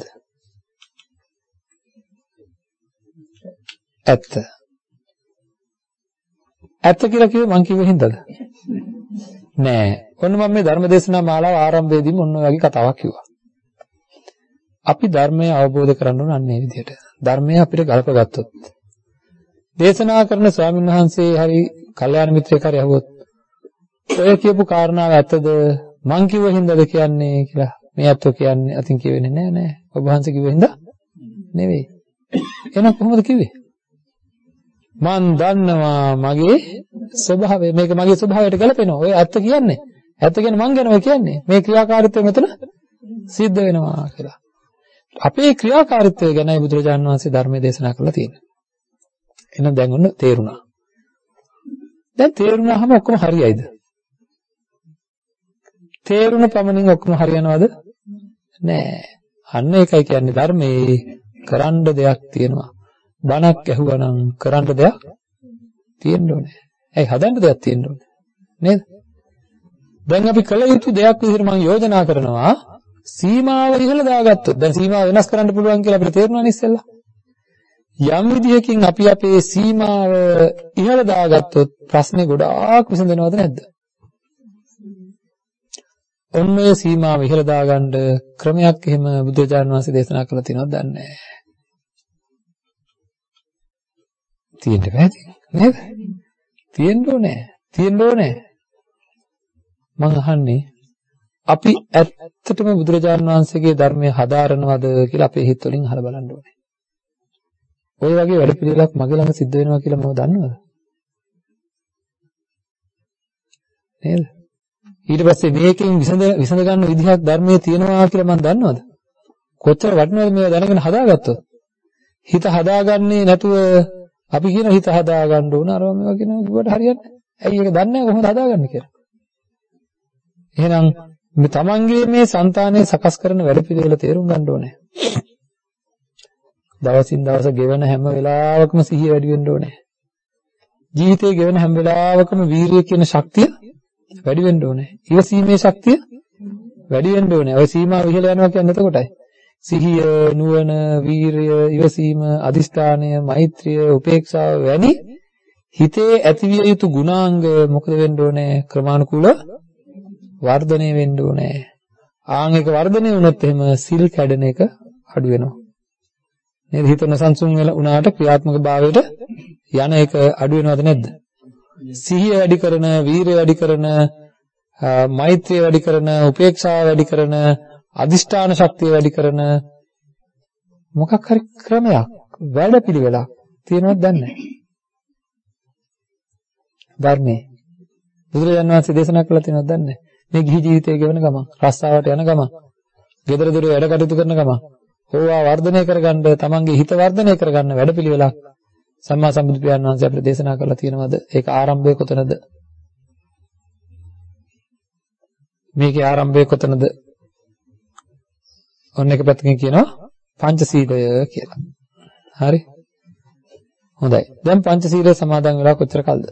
ඇත්ත. ඇත්ත කියලා කිව්වේ මං කිව්වෙ හින්දාද? නෑ. ඔන්න මම මේ ධර්මදේශනා මාලාව ආරම්භයේදීම ඔන්න ඔය වගේ කතාවක් කිව්වා. අපි ධර්මය අවබෝධ කරගන්න ඕන අන්න ඒ විදිහට. ධර්මය අපිට ගලපගත්තොත්. දේශනා කරන ස්වාමීන් වහන්සේ හරි කල්යාණ මිත්‍රයෙක් හරි අහුවොත් ඔය කියපු කාරණාව ඇත්තද? මං කිව්ව හින්දාද කියන්නේ? කියලා මේ අතෝ කියන්නේ අතින් කියවෙන්නේ නෑ නෑ. ඔබ වහන්සේ කිව්ව හින්දා නෙවෙයි. එහෙනම් කොහොමද කිව්වේ? මං දන්නවා මගේ ස්වභාවය මේක මගේ ස්වභාවයට ගැලපෙනවා. ඔය ඇත්ත කියන්නේ. ඇත්ත කියන්නේ මං ගැනම කියන්නේ. මේ ක්‍රියාකාරීත්වය මෙතන සිද්ධ වෙනවා කියලා. අපේ ක්‍රියාකාරීත්වය ගැනයි බුදුරජාණන් වහන්සේ ධර්මයේ දේශනා කරලා තියෙන්නේ. එහෙනම් දැන් ඔන්න තේරුණා. දැන් තේරුණාම ඔක්කොම හරියයිද? තේරුණ පමණින් ඔක්කොම හරියනවද? නෑ. අන්න ඒකයි කියන්නේ ධර්මයේ කරන්න දෙයක් තියෙනවා. බණක් ඇහුවා නම් කරන්න දෙයක් තියෙන්න ඕනේ. ඇයි හදන්න දෙයක් තියෙන්න ඕනේ. නේද? දැන් අපි කළ යුතු දෙයක් විදිහට මම යෝජනා කරනවා සීමාව ඉහළ දාගත්තොත් දැන් සීමාව වෙනස් කරන්න පුළුවන් කියලා අපිට තේරුණා ඉස්සෙල්ලා. යම් විදිහකින් අපි අපේ සීමාව ඉහළ දාගත්තොත් ප්‍රශ්නේ ගොඩාක් විසඳනවද නැද්ද? ඔන්න ඔය සීමාව ඉහළ දාගන්න ක්‍රමයක් එහෙම බුදුරජාණන් වහන්සේ දේශනා කළා තියෙනවද දන්නේ නැහැ. තියෙන්න බෑ නේද? තියෙන්න ඕනේ. තියෙන්න ඕනේ. මං අහන්නේ අපි ඇත්තටම බුදුරජාණන් වහන්සේගේ ධර්මය හදාරනවද කියලා අපේ හිත වලින් අහලා බලන්න ඕනේ. ওই වගේ වැඩ පිළිවෙලක් මගේ ළඟ සිද්ධ වෙනවා කියලා මම දන්නවද? නේද? ඊට පස්සේ මේකෙන් විසඳ විසඳ ගන්න විදිහක් ධර්මයේ තියෙනවා කියලා මම දන්නවද? කොච්චර වටිනවද මේවා දැනගෙන හදාගත්තොත්? හිත හදාගන්නේ නැතුව අපි කියන හිත හදාගන්න ඕන අරව මේවා කියන කිව්වට හරියන්නේ නැහැ. ඇයි ඒක දන්නේ නැහැ කොහොමද හදාගන්නේ කියලා. එහෙනම් මේ තමන්ගේ මේ సంతානය සකස් කරන වැඩපිළිවෙල තේරුම් ගන්න ඕනේ. දවසින් දවස ගෙවන හැම වෙලාවකම සිහිය වැඩි වෙන්න ඕනේ. ජීවිතේ ගෙවන හැම වෙලාවකම වීරිය කියන ශක්තිය වැඩි වෙන්න ඕනේ. ඉවසීමේ ශක්තිය වැඩි වෙන්න ඕනේ. ඔය සීමා විහිල යනවා කියන්නේ එතකොටයි. සිහිය, නුවණ, වීරිය, ඉවසීම, අදිස්ථානය, මෛත්‍රිය, උපේක්ෂාව වැනි හිතේ ඇතිවිය යුතු ගුණාංග මොකද වෙන්න ඕනේ? ක්‍රමානුකූලව වර්ධනය වෙන්න ඕනේ. ආන් එක වර්ධනය වුණොත් එහෙම සිල් කැඩෙන එක අඩු වෙනවා. නේද? හිත නොසන්සුන් වෙලා උනාට ක්‍රියාත්මක භාවයට යන එක අඩු වෙනවද නැද්ද? සිහිය වැඩි කරන, වීරිය වැඩි කරන, මෛත්‍රිය වැඩි කරන, උපේක්ෂාව වැඩි කරන, අදිෂ්ඨාන ශක්තිය වැඩි කරන මොකක් හරි ක්‍රමයක් වැඩපිළිවෙලක් තියෙනවද දන්නේ නැහැ. ධර්මයේ බුදුරජාණන් වහන්සේ දේශනා කළා තියෙනවද දන්නේ නැහැ. මේ ගිහි ජීවිතය ගෙවන ගමන්, රස්සාවට යන ගමන්, ගෙදර දොර වැඩ කටයුතු කරන ගමන්, ඕවා වර්ධනය කරගන්න, තමන්ගේ හිත වර්ධනය කරගන්න වැඩපිළිවෙලක් සම්මා සම්බුදු පියාණන් වහන්සේ අපිට දේශනා කරලා තියෙනවද? ඒක ආරම්භය කොතනද? මේකේ ආරම්භය කොතනද? ඔන්න එක පැත්තකින් කියනවා පංචශීලය කියලා. හරි? හොඳයි. දැන් පංචශීලය සමාදන් වෙලා කොච්චර කල්ද?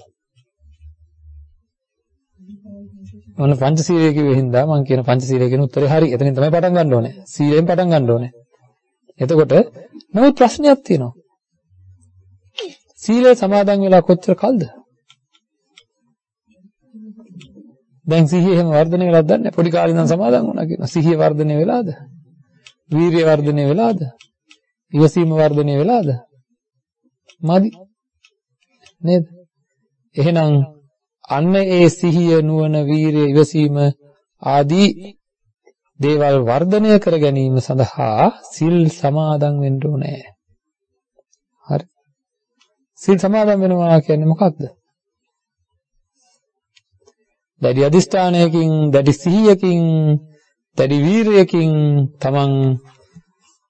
මොන පංචශීලය කිව්වෙ හින්දා මම කියන පංචශීලය කියන උත්තරේ හරි. එතනින් තමයි පටන් ගන්න ඕනේ. සීලයෙන් පටන් ගන්න ඕනේ. එතකොට නමුත් ප්‍රශ්නයක් තියෙනවා. සීලය සමාදන් වෙලා කොච්චර කල්ද? දැන් සිහිය එහෙම වර්ධනය වෙලාද දන්නේ පොඩි කාලේ ඉඳන් සමාදන් වුණා කියනවා. සිහිය වර්ධනය වෙලාද? වීරිය වර්ධනය වෙලාද? ඉවසීම වර්ධනය වෙලාද? මදි. නේද? එහෙනම් අන්න ඒ සිහිය නුවණ වීරිය ඉවසීම ආදී දේවල් වර්ධනය කර ගැනීම සඳහා සිල් සමාදන් වෙන්න ඕනේ. හරි. සිල් සමාදන් වෙනවා කියන්නේ මොකක්ද? දැඩි අදිෂ්ඨානයකින්, දැඩි සිහියකින්, දැඩි වීරියකින් තමන්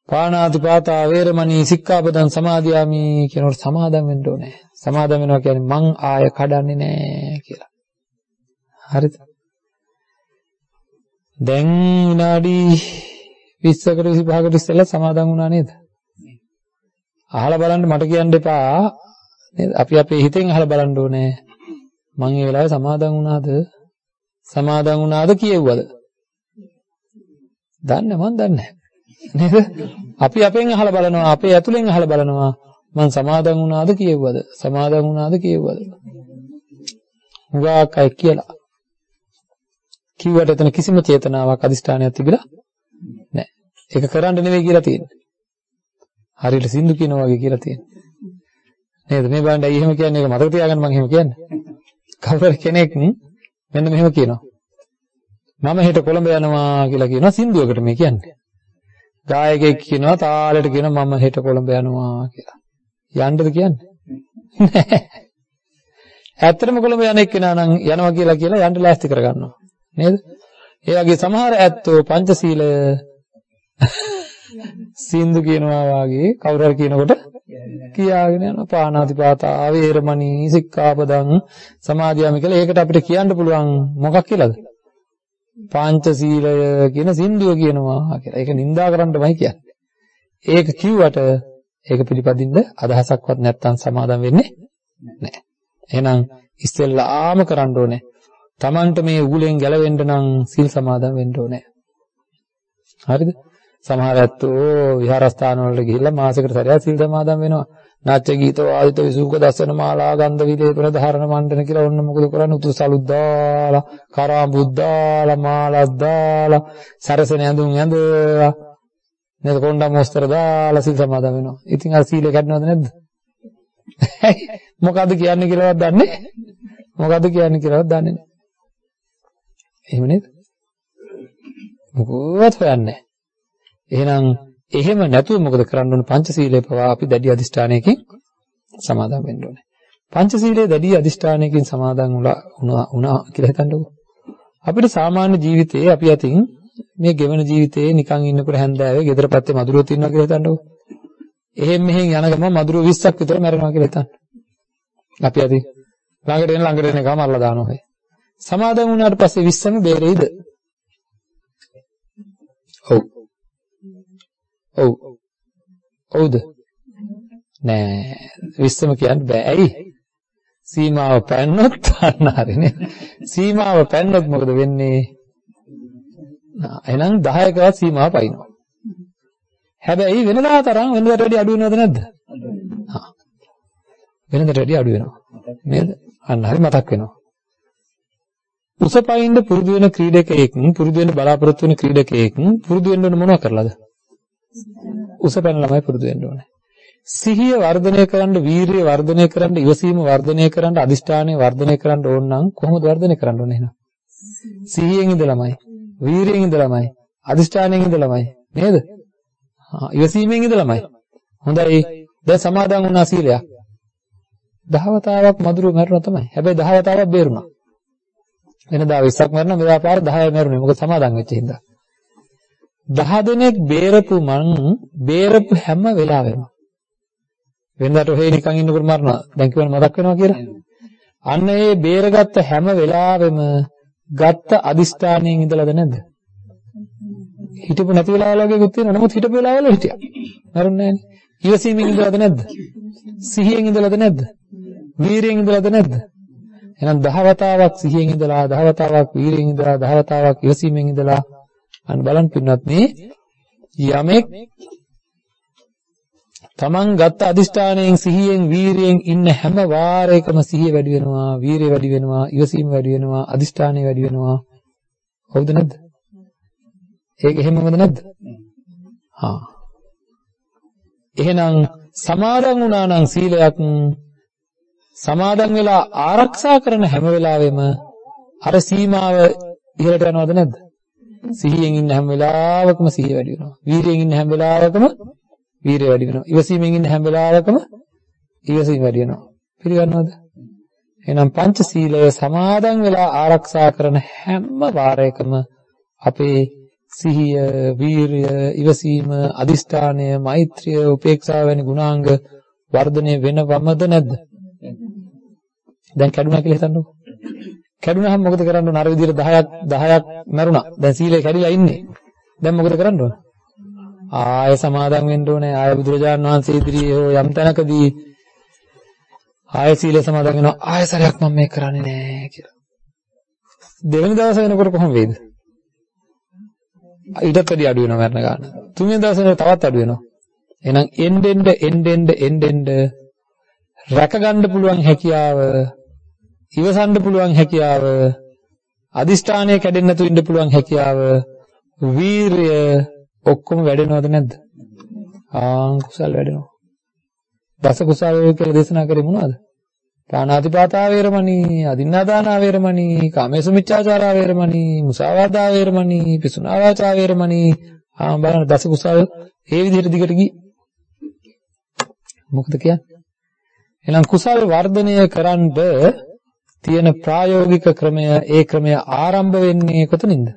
පාණාතිපාතා වේරමණී සික්ඛාපදං සමාදියාමි කියනකොට සමාදන් වෙන්න ඕනේ. සමාදන් වෙනවා කියන්නේ මං ආය කඩන්නේ නැහැ කියලා. හරිද? දැන් විනාඩි 20කට 25කට ඉස්සෙල්ලා සමාදන් වුණා නේද? අහලා බලන්න මට කියන්න එපා නේද? අපි අපේ හිතෙන් අහලා බලන්න ඕනේ. මං ඒ වෙලාවේ සමාදන් වුණාද? සමාදන් වුණාද කියෙව්වද? දන්නේ මන් දන්නේ නේද? අපි අපෙන් අහලා බලනවා, අපේ ඇතුලෙන් අහලා බලනවා. මං සමාදන් වුණාද කියෙව්වද? සමාදන් වුණාද කියෙව්වද? හුඟක් අය කියලා. කිව්වට එතන කිසිම චේතනාවක් අදිෂ්ඨානයක් තිබිලා නැහැ. ඒක කරන්න නෙවෙයි කියලා තියෙන්නේ. හරියට සින්දු කියනවා වගේ කියලා තියෙන්නේ. නේද? මේ බලන්න ඇයි එහෙම කියන්නේ? ඒක මතක තියාගන්න මම එහෙම කියන්නේ. කවුරු කෙනෙක් මෙන්න මෙහෙම කියනවා. මම හෙට කොළඹ යනවා කියලා කියනවා සින්දුවකට මේ කියන්නේ. ගායකයෙක් කියනවා තාලෙට කියනවා මම හෙට කොළඹ යනවා කියලා. යන්නද කියන්නේ? නෑ. ඇත්තටම කොළඹ යන එක්කෙනා නම් යනවා කියලා කියලා යන්න ලෑස්ති කරගන්නවා. නේද? ඒ වගේ සමහර ඇත්තෝ පංචශීලය සින්දු කියනවා වාගේ කවුරු හරි කියනකොට කියාගෙන යනවා පාණාතිපාතා ආවේරමණී සික්ඛාපදං සමාදියාමි කියලා. ඒකට අපිට කියන්න පුළුවන් මොකක් කියලාද? පංචශීලය කියන සින්දුව කියනවා කියලා. ඒක නිඳා කරන්නමයි කියන්නේ. ඒක කිව්වට ඒක පිළිපදින්න අදහසක්වත් නැත්තම් සමාදම් වෙන්නේ නැහැ. එහෙනම් ඉස්සෙල්ලාම කරන්න ඕනේ Tamanට මේ උගුලෙන් ගැලවෙන්න නම් සිල් සමාදන් වෙන්න ඕනේ. හරිද? සමහර ඇත්තෝ විහාරස්ථාන වලට ගිහිල්ලා මාසෙකට සැරයක් සිල් සමාදන් වෙනවා. නාට්‍ය ගීත වාදිත විසුක දස්සන මාලා ගන්ධ විලේපන ධාරණ මණ්ඩන කියලා ඔන්න මොකද කරන්නේ උතුරු සලුත් දාලා කරාඹුත් දාලා මාලක් දාලා සරසන ඇඳුම් ඇඳලා නේද කොණ්ඩම් මොස්තර දාලා සිල් සමාදන් වෙනවා. ඉතින් අර සීලය කඩනවද නැද්ද? මොකද්ද කියන්නේ කියලාවත් දන්නේ මොකද්ද කියන්නේ කියලාවත් දන්නේ නැහැ. එහෙම නේද? මොකවත් හොයන්නේ එහෙනම් එහෙම නැතුව මොකද කරන්න ඕන පංචශීලය පවා අපි දැඩි අදිෂ්ඨානයකින් සමාදන් වෙන්න ඕනේ. පංචශීලයේ දැඩි අදිෂ්ඨානයකින් සමාදන් වුණා වුණා කියලා හිතන්නකෝ. අපිට සාමාන්‍ය ජීවිතයේ අපි අතින් මේ ගෙවන ජීවිතේ නිකන් ඉන්නකොට හැන්දෑවේ ගෙදර පැත්තේ මදුරුවෝ තින්නවා කියලා හිතන්නකෝ. එහෙන් මෙහෙන් යන ගමන් මදුරුවෝ 20ක් විතර මැරෙනවා කියලා හිතන්න. අපි අතින් ළඟට එන ළඟට එන ගම අල්ලලා දානවා. සමාදන් වුණාට පස්සේ 20ම බේරෙයිද? ඔව්. ඔව්. ඔව්ද? නෑ 20ම කියන්න බෑ. ඇයි? සීමාව පැන්නොත් අන්න හරිනේ. සීමාව පැන්නොත් මොකද වෙන්නේ? එහෙනම් 10කවත් සීමාව පයින්නවා. හැබැයි වෙනදා තරම් වෙනදාට වැඩි අඩු වෙනවද නැද්ද? ආ. වෙනදාට වැඩි අඩු වෙනවා. නේද? අන්න හරි මතක් වෙනවා. උසපයින්ද පුරුදු වෙන ක්‍රීඩකයෙක් පුරුදු වෙන්න බලාපොරොත්තු වෙන ක්‍රීඩකයෙක් පුරුදු වෙන්න ඕන මොනව කරලාද? උසපැන ළමයි පුරුදු වෙන්න ඕනේ. සිහිය වර්ධනය කරන්න, වීරිය වර්ධනය කරන්න, ඉවසීම වර්ධනය කරන්න, අදිෂ්ඨානය වර්ධනය කරන්න ඕන නම් කොහොමද වර්ධනය කරන්න ඕනේ එහෙනම්? සිහියෙන් ඉඳලාමයි, වීරියෙන් ඉඳලාමයි, අදිෂ්ඨානයෙන් ඉඳලාමයි නේද? ඉවසීමෙන් ඉඳලාමයි. හොඳයි. දැන් සමාදන් වුණා සීලයක්. දහවතාවක් මధుරව මැරුණා තමයි. හැබැයි දහවතාවක් බේරුණා. වෙනදා 20ක් මරනවා මෙදා පාර 10 මරුනේ. මොකද සමාදන් වෙච්ච හින්දා. 10 දෙනෙක් බේරපු මං බේරපු හැම වෙලාවෙම වෙනදාට ඔහේ නිකන් ඉන්නකොට මරනවා. දැන් කියවන මතක් වෙනවා කියලා. අන්න ඒ බේරගත්ත හැම වෙලාවෙම ගත්ත අදිස්ථානයෙන් ඉඳලාද නැද්ද? හිටපු නැති වෙලාවල වගේකුත් තියෙනවා. නමුත් හිටපු වෙලාවල හිටියා. මරුන්නේ නැහනේ. ඉවසීමෙන් ඉඳලාද නැද්ද? සිහියෙන් ඉඳලාද නැද්ද? වීරියෙන් ඉඳලාද නැද්ද? එහෙනම් දහවතාවක් සිහියෙන් ඉඳලා දහවතාවක් වීරියෙන් ඉඳලා දහවතාවක් ඉවසීමෙන් ඉඳලා අන්න බලන්න පින්වත් මේ යමෙක් තමන් ගත්ත අදිෂ්ඨානයෙන් සිහියෙන් වීරියෙන් ඉන්න හැම වාරයකම සිහිය වැඩි වෙනවා වීරිය වැඩි වෙනවා ඉවසීම වැඩි වෙනවා අදිෂ්ඨානය වැඩි වෙනවා. හවුද නැද්ද? ඒක එහෙමමද නැද්ද? හා. එහෙනම් සමාදන් වුණා නම් සීලයක් සමාදන් වෙලා ආරක්ෂා කරන හැම වෙලාවෙම අර සීමාව ඉහළට යනවද නැද්ද? සිහියෙන් ඉන්න හැම වෙලාවකම සිහිය වැඩි වෙනවා. වීරියෙන් ඉන්න හැම වෙලාවකම වීරිය වැඩි වෙනවා. ඉවසීමෙන් ඉන්න හැම වෙලාවකම ඉවසීම වැඩි වෙනවා. පිළිගන්නවද? එහෙනම් පංචශීලය සමාදන් වෙලා ආරක්ෂා කරන හැම වාරයකම අපේ සිහිය, වීරිය, ඉවසීම, අදිෂ්ඨානය, මෛත්‍රිය, උපේක්ෂාව වැනි ගුණාංග වර්ධනය වෙනවමද නැද්ද? දැන් කැඩුනා කියලා හිතන්නකෝ. කැඩුනහම මොකද කරන්න ඕන? අර විදිහට 10ක් 10ක් මරුණා. දැන් සීලය කැඩිලා ඉන්නේ. දැන් මොකද කරන්න ඕන? ආය සමාදන් වෙන්න ඕනේ. ආය බුදුරජාණන් වහන්සේ ඉදිරියේ හෝ යම් තැනකදී ආය සීලය සමාදන් වෙනවා. ආය සරයක් මම මේක කරන්නේ නෑ කියලා. දෙවෙනි දවස වෙනකොට කොහොම වෙයිද? ඊටත් වැඩි අඩු වෙනවා මරණ ගන්න. තුන්වෙනි දවස් වෙනකොට තවත් අඩු වෙනවා. එහෙනම් එන්නෙන්ඩ එන්නෙන්ඩ එන්නෙන්ඩ රැක ගන්න පුළුවන් හැකියාව ඉවසන්න පුළුවන් හැකියාව අදිෂ්ඨානය කැඩෙන්නේ නැතුව ඉන්න පුළුවන් හැකියාව වීරිය ඔක්කොම වැඩෙනවද නැද්ද? ආ කුසල් වැඩෙනවා. දස කුසල් කියලා දේශනා කරේ මොනවද? පාණාතිපාතා වේරමණී, අදින්නාදානා වේරමණී, කාමේසු මිච්ඡාචාරා වේරමණී, මුසාවාදා වේරමණී, පිසුනා වාචා වේරමණී. ආ බලන්න දස කුසල් ඒ විදිහට දිගට ගියේ. මොකද කියන්නේ? එහෙනම් කුසල් වර්ධනය කරන්න තියෙන ප්‍රායෝගික ක්‍රමය ඒ ක්‍රමය ආරම්භ වෙන්නේ කොතනින්ද?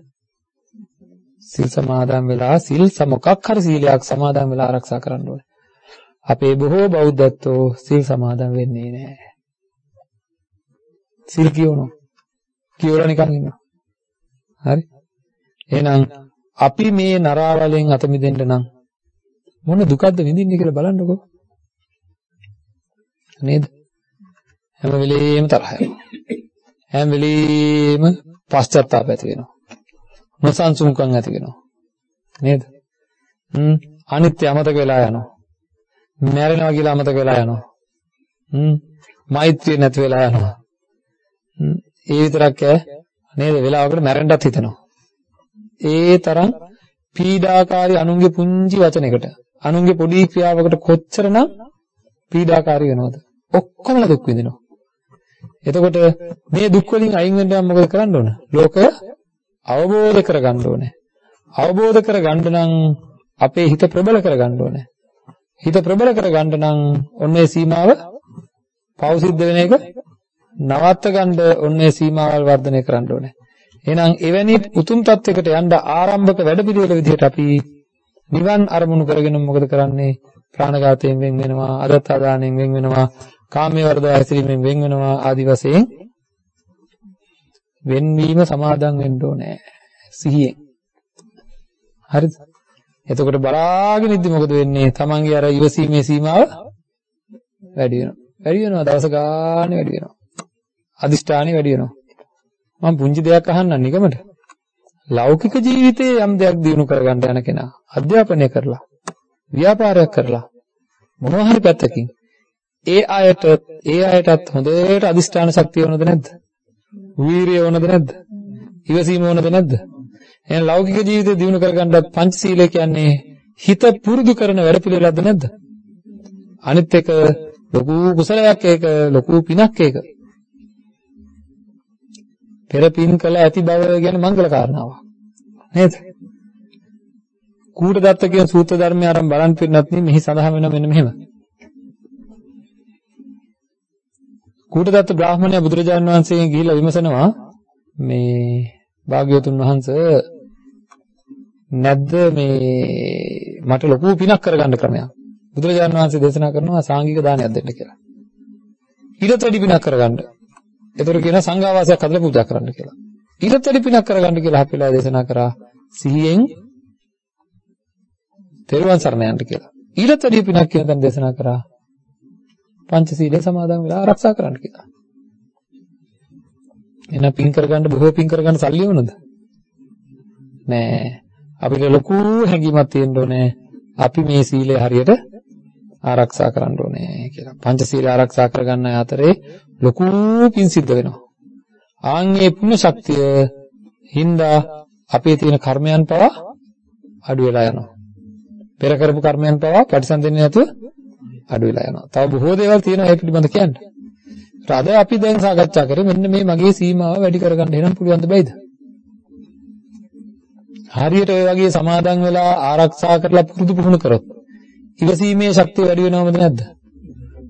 සිල් සමාදන් වෙලා සිල් සමොකක් හරි සීලයක් සමාදන් වෙලා ආරක්ෂා කරන්න ඕනේ. අපේ බොහෝ බෞද්ධත්වෝ සිල් සමාදන් වෙන්නේ නැහැ. සිල් කියවනවා. කියවලා නිකන් ඉන්නවා. හරි? එහෙනම් අපි මේ නරාවලෙන් අත මිදෙන්න නම් මොන දුකක්ද විඳින්නේ කියලා බලන්නකෝ. නේද? හැම වෙලෙම තරහ හැම වෙලෙම පශ්චාත්තාප ඇති වෙනවා. නොසන්සුන්කම් ඇති වෙනවා. නේද? හ්ම් අනිත්‍ය අමතක වෙලා යනවා. මැරෙනවා කියලා අමතක වෙලා යනවා. හ්ම් මෛත්‍රිය නැති වෙලා යනවා. හ්ම් ඒ විතරක් ඈ නේද? වෙලාවකට මැරෙන්නත් හිතෙනවා. ඒ තරම් පීඩාකාරී අනුන්ගේ පුංචි වචනයකට අනුන්ගේ පොඩි ක්‍රියාවකට කොච්චරනම් පීඩාකාරී වෙනවද? ඔක්කොම දුක් විඳිනවා. එතකොට මේ දුක් වලින් අයින් වෙන්න නම් මොකද කරන්න ඕන? ලෝකය අවබෝධ කරගන්න ඕනේ. අවබෝධ කරගන්න නම් අපේ හිත ප්‍රබල කරගන්න ඕනේ. හිත ප්‍රබල කරගන්න නම් ඔන්නේ සීමාව පව සිද්ධ වෙන එක නවත්ත ගන්න ඔන්නේ සීමාවල් වර්ධනය කරන්න ඕනේ. එහෙනම් එවැනි උතුම් තත්වයකට යන්න ආරම්භක වැඩපිළිවෙල විදිහට අපි නිවන් අරමුණු කරගෙන මොකද කරන්නේ? ප්‍රාණඝාතයෙන් වෙන් වෙනවා, අදත්තාදානයෙන් වෙන් වෙනවා, කාමයේ වර්ධව හැසිරීමෙන් වෙන් වෙනවා ආදි වශයෙන් වෙන්වීම සමාදන් වෙන්න ඕනේ සිහියෙන්. හරිද? එතකොට බලාගෙන ඉද්දි මොකද වෙන්නේ? Tamange අර ඉවසීමේ සීමාව වැඩි වෙනවා. වැඩි වෙනවා දවස ගානේ වැඩි වෙනවා. අදිෂ්ඨානෙ වැඩි වෙනවා. මම පුංචි දෙයක් අහන්නම් නිකමට. ලෞකික ජීවිතයේ යම් දෙයක් දිනු කරගන්න යන කෙනා අධ්‍යාපනය කරලා ව්‍යාපාරයක් කරලා මොනවා හරි පැත්තකින් ඒ අයට ඒ අයටත් හොඳට අදිෂ්ඨාන ශක්තිය ඕනද නැද්ද? වීරිය ඕනද නැද්ද? ඉවසීම ඕනද නැද්ද? එහෙනම් ලෞකික ජීවිතය දිනු කරගන්නත් පංචශීලය කියන්නේ හිත පුරුදු කරන වැඩපිළිවෙලක්ද නැද්ද? අනිත් එක ලොකු කුසලයක් ඒක ලොකු පිනක් ඒක. පෙර පින් කළ ඇති බව ගැන මංගල කාරණාවක්. නේද? කූටදත්ත කියන සූත්‍ර ධර්මය අරන් බලන් පින්නත් මෙහි සඳහන් වෙන මෙන්න මෙහෙම. කූටදත්ත බ්‍රාහ්මණයා බුදුරජාණන් වහන්සේගෙන් ගිහිල්ලා විමසනවා මේ භාග්‍යවතුන් වහන්සේ නැද්ද මේ මට ලොකු පිනක් කරගන්න ක්‍රමයක්. බුදුරජාණන් වහන්සේ දේශනා කරනවා සාංගික දානයක් දෙන්න කියලා. ඊටත් වැඩි පිනක් කරගන්න. ඒතර කියන සංඝාවාසයක් හදලා පූජා කරන්න කියලා. ඊටත් වැඩි පිනක් කරගන්න කියලා අපිලා දේශනා කරා සිහියෙන් තෙරුවන් සරණ යන්න කියලා. ඊටත් වැඩි පිනක් කියන තැන දේශනා කරා පංචශීලය සමාදන් වෙලා ආරක්ෂා කරන්න කියලා. එහෙනම් පින් කරගන්න බොහෝ පින් කරගන්න සල්ලි වුණද? නෑ. අපිට ලොකු හැඟීමක් තියෙන්න ඕනේ. අපි මේ සීලය හරියට ආරක්ෂා කරන්න ඕනේ කියලා. පංචශීලය ආරක්ෂා කරගන්න අතරේ ලොකු පින් සිද්ධ වෙනවා. ආන්ගේ පුණ්‍ය ශක්තිය හින්දා අපේ තියෙන කර්මයන් පවා අඩු වෙලා යනවා. පෙර කරපු කර්මයන් පවා ප්‍රතිසන්දෙන්නේ නැතුව අඩු වෙලා යනවා. තව බොහෝ දේවල් තියෙනවා ඒ පිළිබඳ කියන්න. අද අපි දැන් සාකච්ඡා කරේ මෙන්න මේ මගේ සීමාව වැඩි කරගන්න එහෙනම් පුළුවන් ද බැයිද? හරියට ඔය වගේ සමාදන් වෙලා ආරක්ෂා කරලා පුරුදු පුහුණු කරොත් ඉවසීමේ ශක්තිය වැඩි වෙනවද නැද්ද?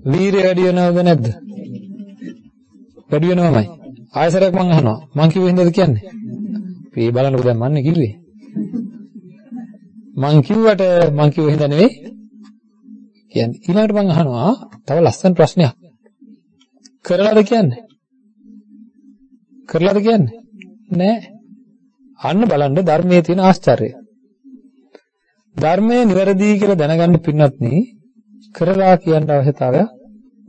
වීරිය වැඩි වෙනවද නැද්ද? වැඩි වෙනවමයි. ආයසරයක් මං අහනවා. මං කිව්වෙ හින්දාද කියන්නේ? මේ බලන්නකො දැන් මන්නේ කිව්වේ. මං කිව්වට මං කිව්ව හින්දා නෙවෙයි කියන්නේ. ඊළඟට මං අහනවා තව ලස්සන ප්‍රශ්නයක්. කරලාද කියන්නේ? කරලාද කියන්නේ? නෑ. අන්න බලන්න ධර්මයේ තියෙන ආශ්චර්යය. ධර්මයේ නිවැරදි කියලා දැනගන්න පින්නත් කරලා කියන්න අවශ්‍යතාවයක්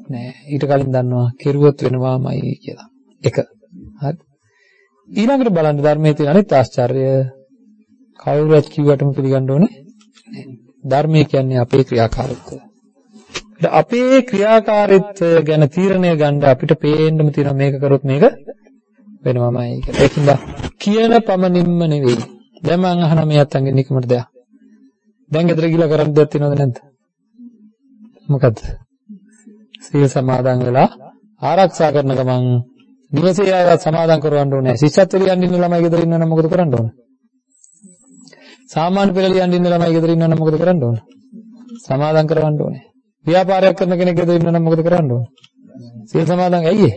නෑ. ඊට කලින් දන්නවා කෙරුවොත් වෙනවාමයි කියලා. එක. හරි. ඊළඟට බලන්න ධර්මයේ තියෙන අනිත් ආශ්චර්යය කවුරුත් කිව්වටම පිළිගන්න ඕනේ ධර්මය කියන්නේ අපේ ක්‍රියාකාරීත්වය. අපේ ක්‍රියාකාරීත්වය ගැන තීරණය ගන්න අපිට පේන්නම තියෙන මේක කරොත් මේක වෙනවමයි කියලා. ඒකින්ද කියන පමණින්ම නෙවෙයි. දැන් මම අහන මේ අතංගෙ නිකමට දෙයක්. දැන් ගෙදර ගිහලා කරන්න දෙයක් තියෙනවද නැද්ද? මොකද්ද? සීල සමාදන් වෙලා ආරක්ෂා කරන ගමන් නිවසේ ආයත් සමාදන් කරවන්න ඕනේ. ශිෂ්‍යත්ව ලියන්න ඉන්න ළමයි ගෙදර ඉන්නවනම් මොකද කරන්න ඕනේ? සාමාන්‍ය පෙළ ලියන්න ඉන්න ළමයි ගෙදර ඉන්නවනම් මොකද කරන්න ඕනේ? සමාදන් කරවන්න ඕනේ. ව්‍යාපාරයක් කරන කෙනෙක් ගෙදර ඉන්නවනම් මොකද කරන්න ඕනේ? සීල සමාදන් ඇයි ඒ?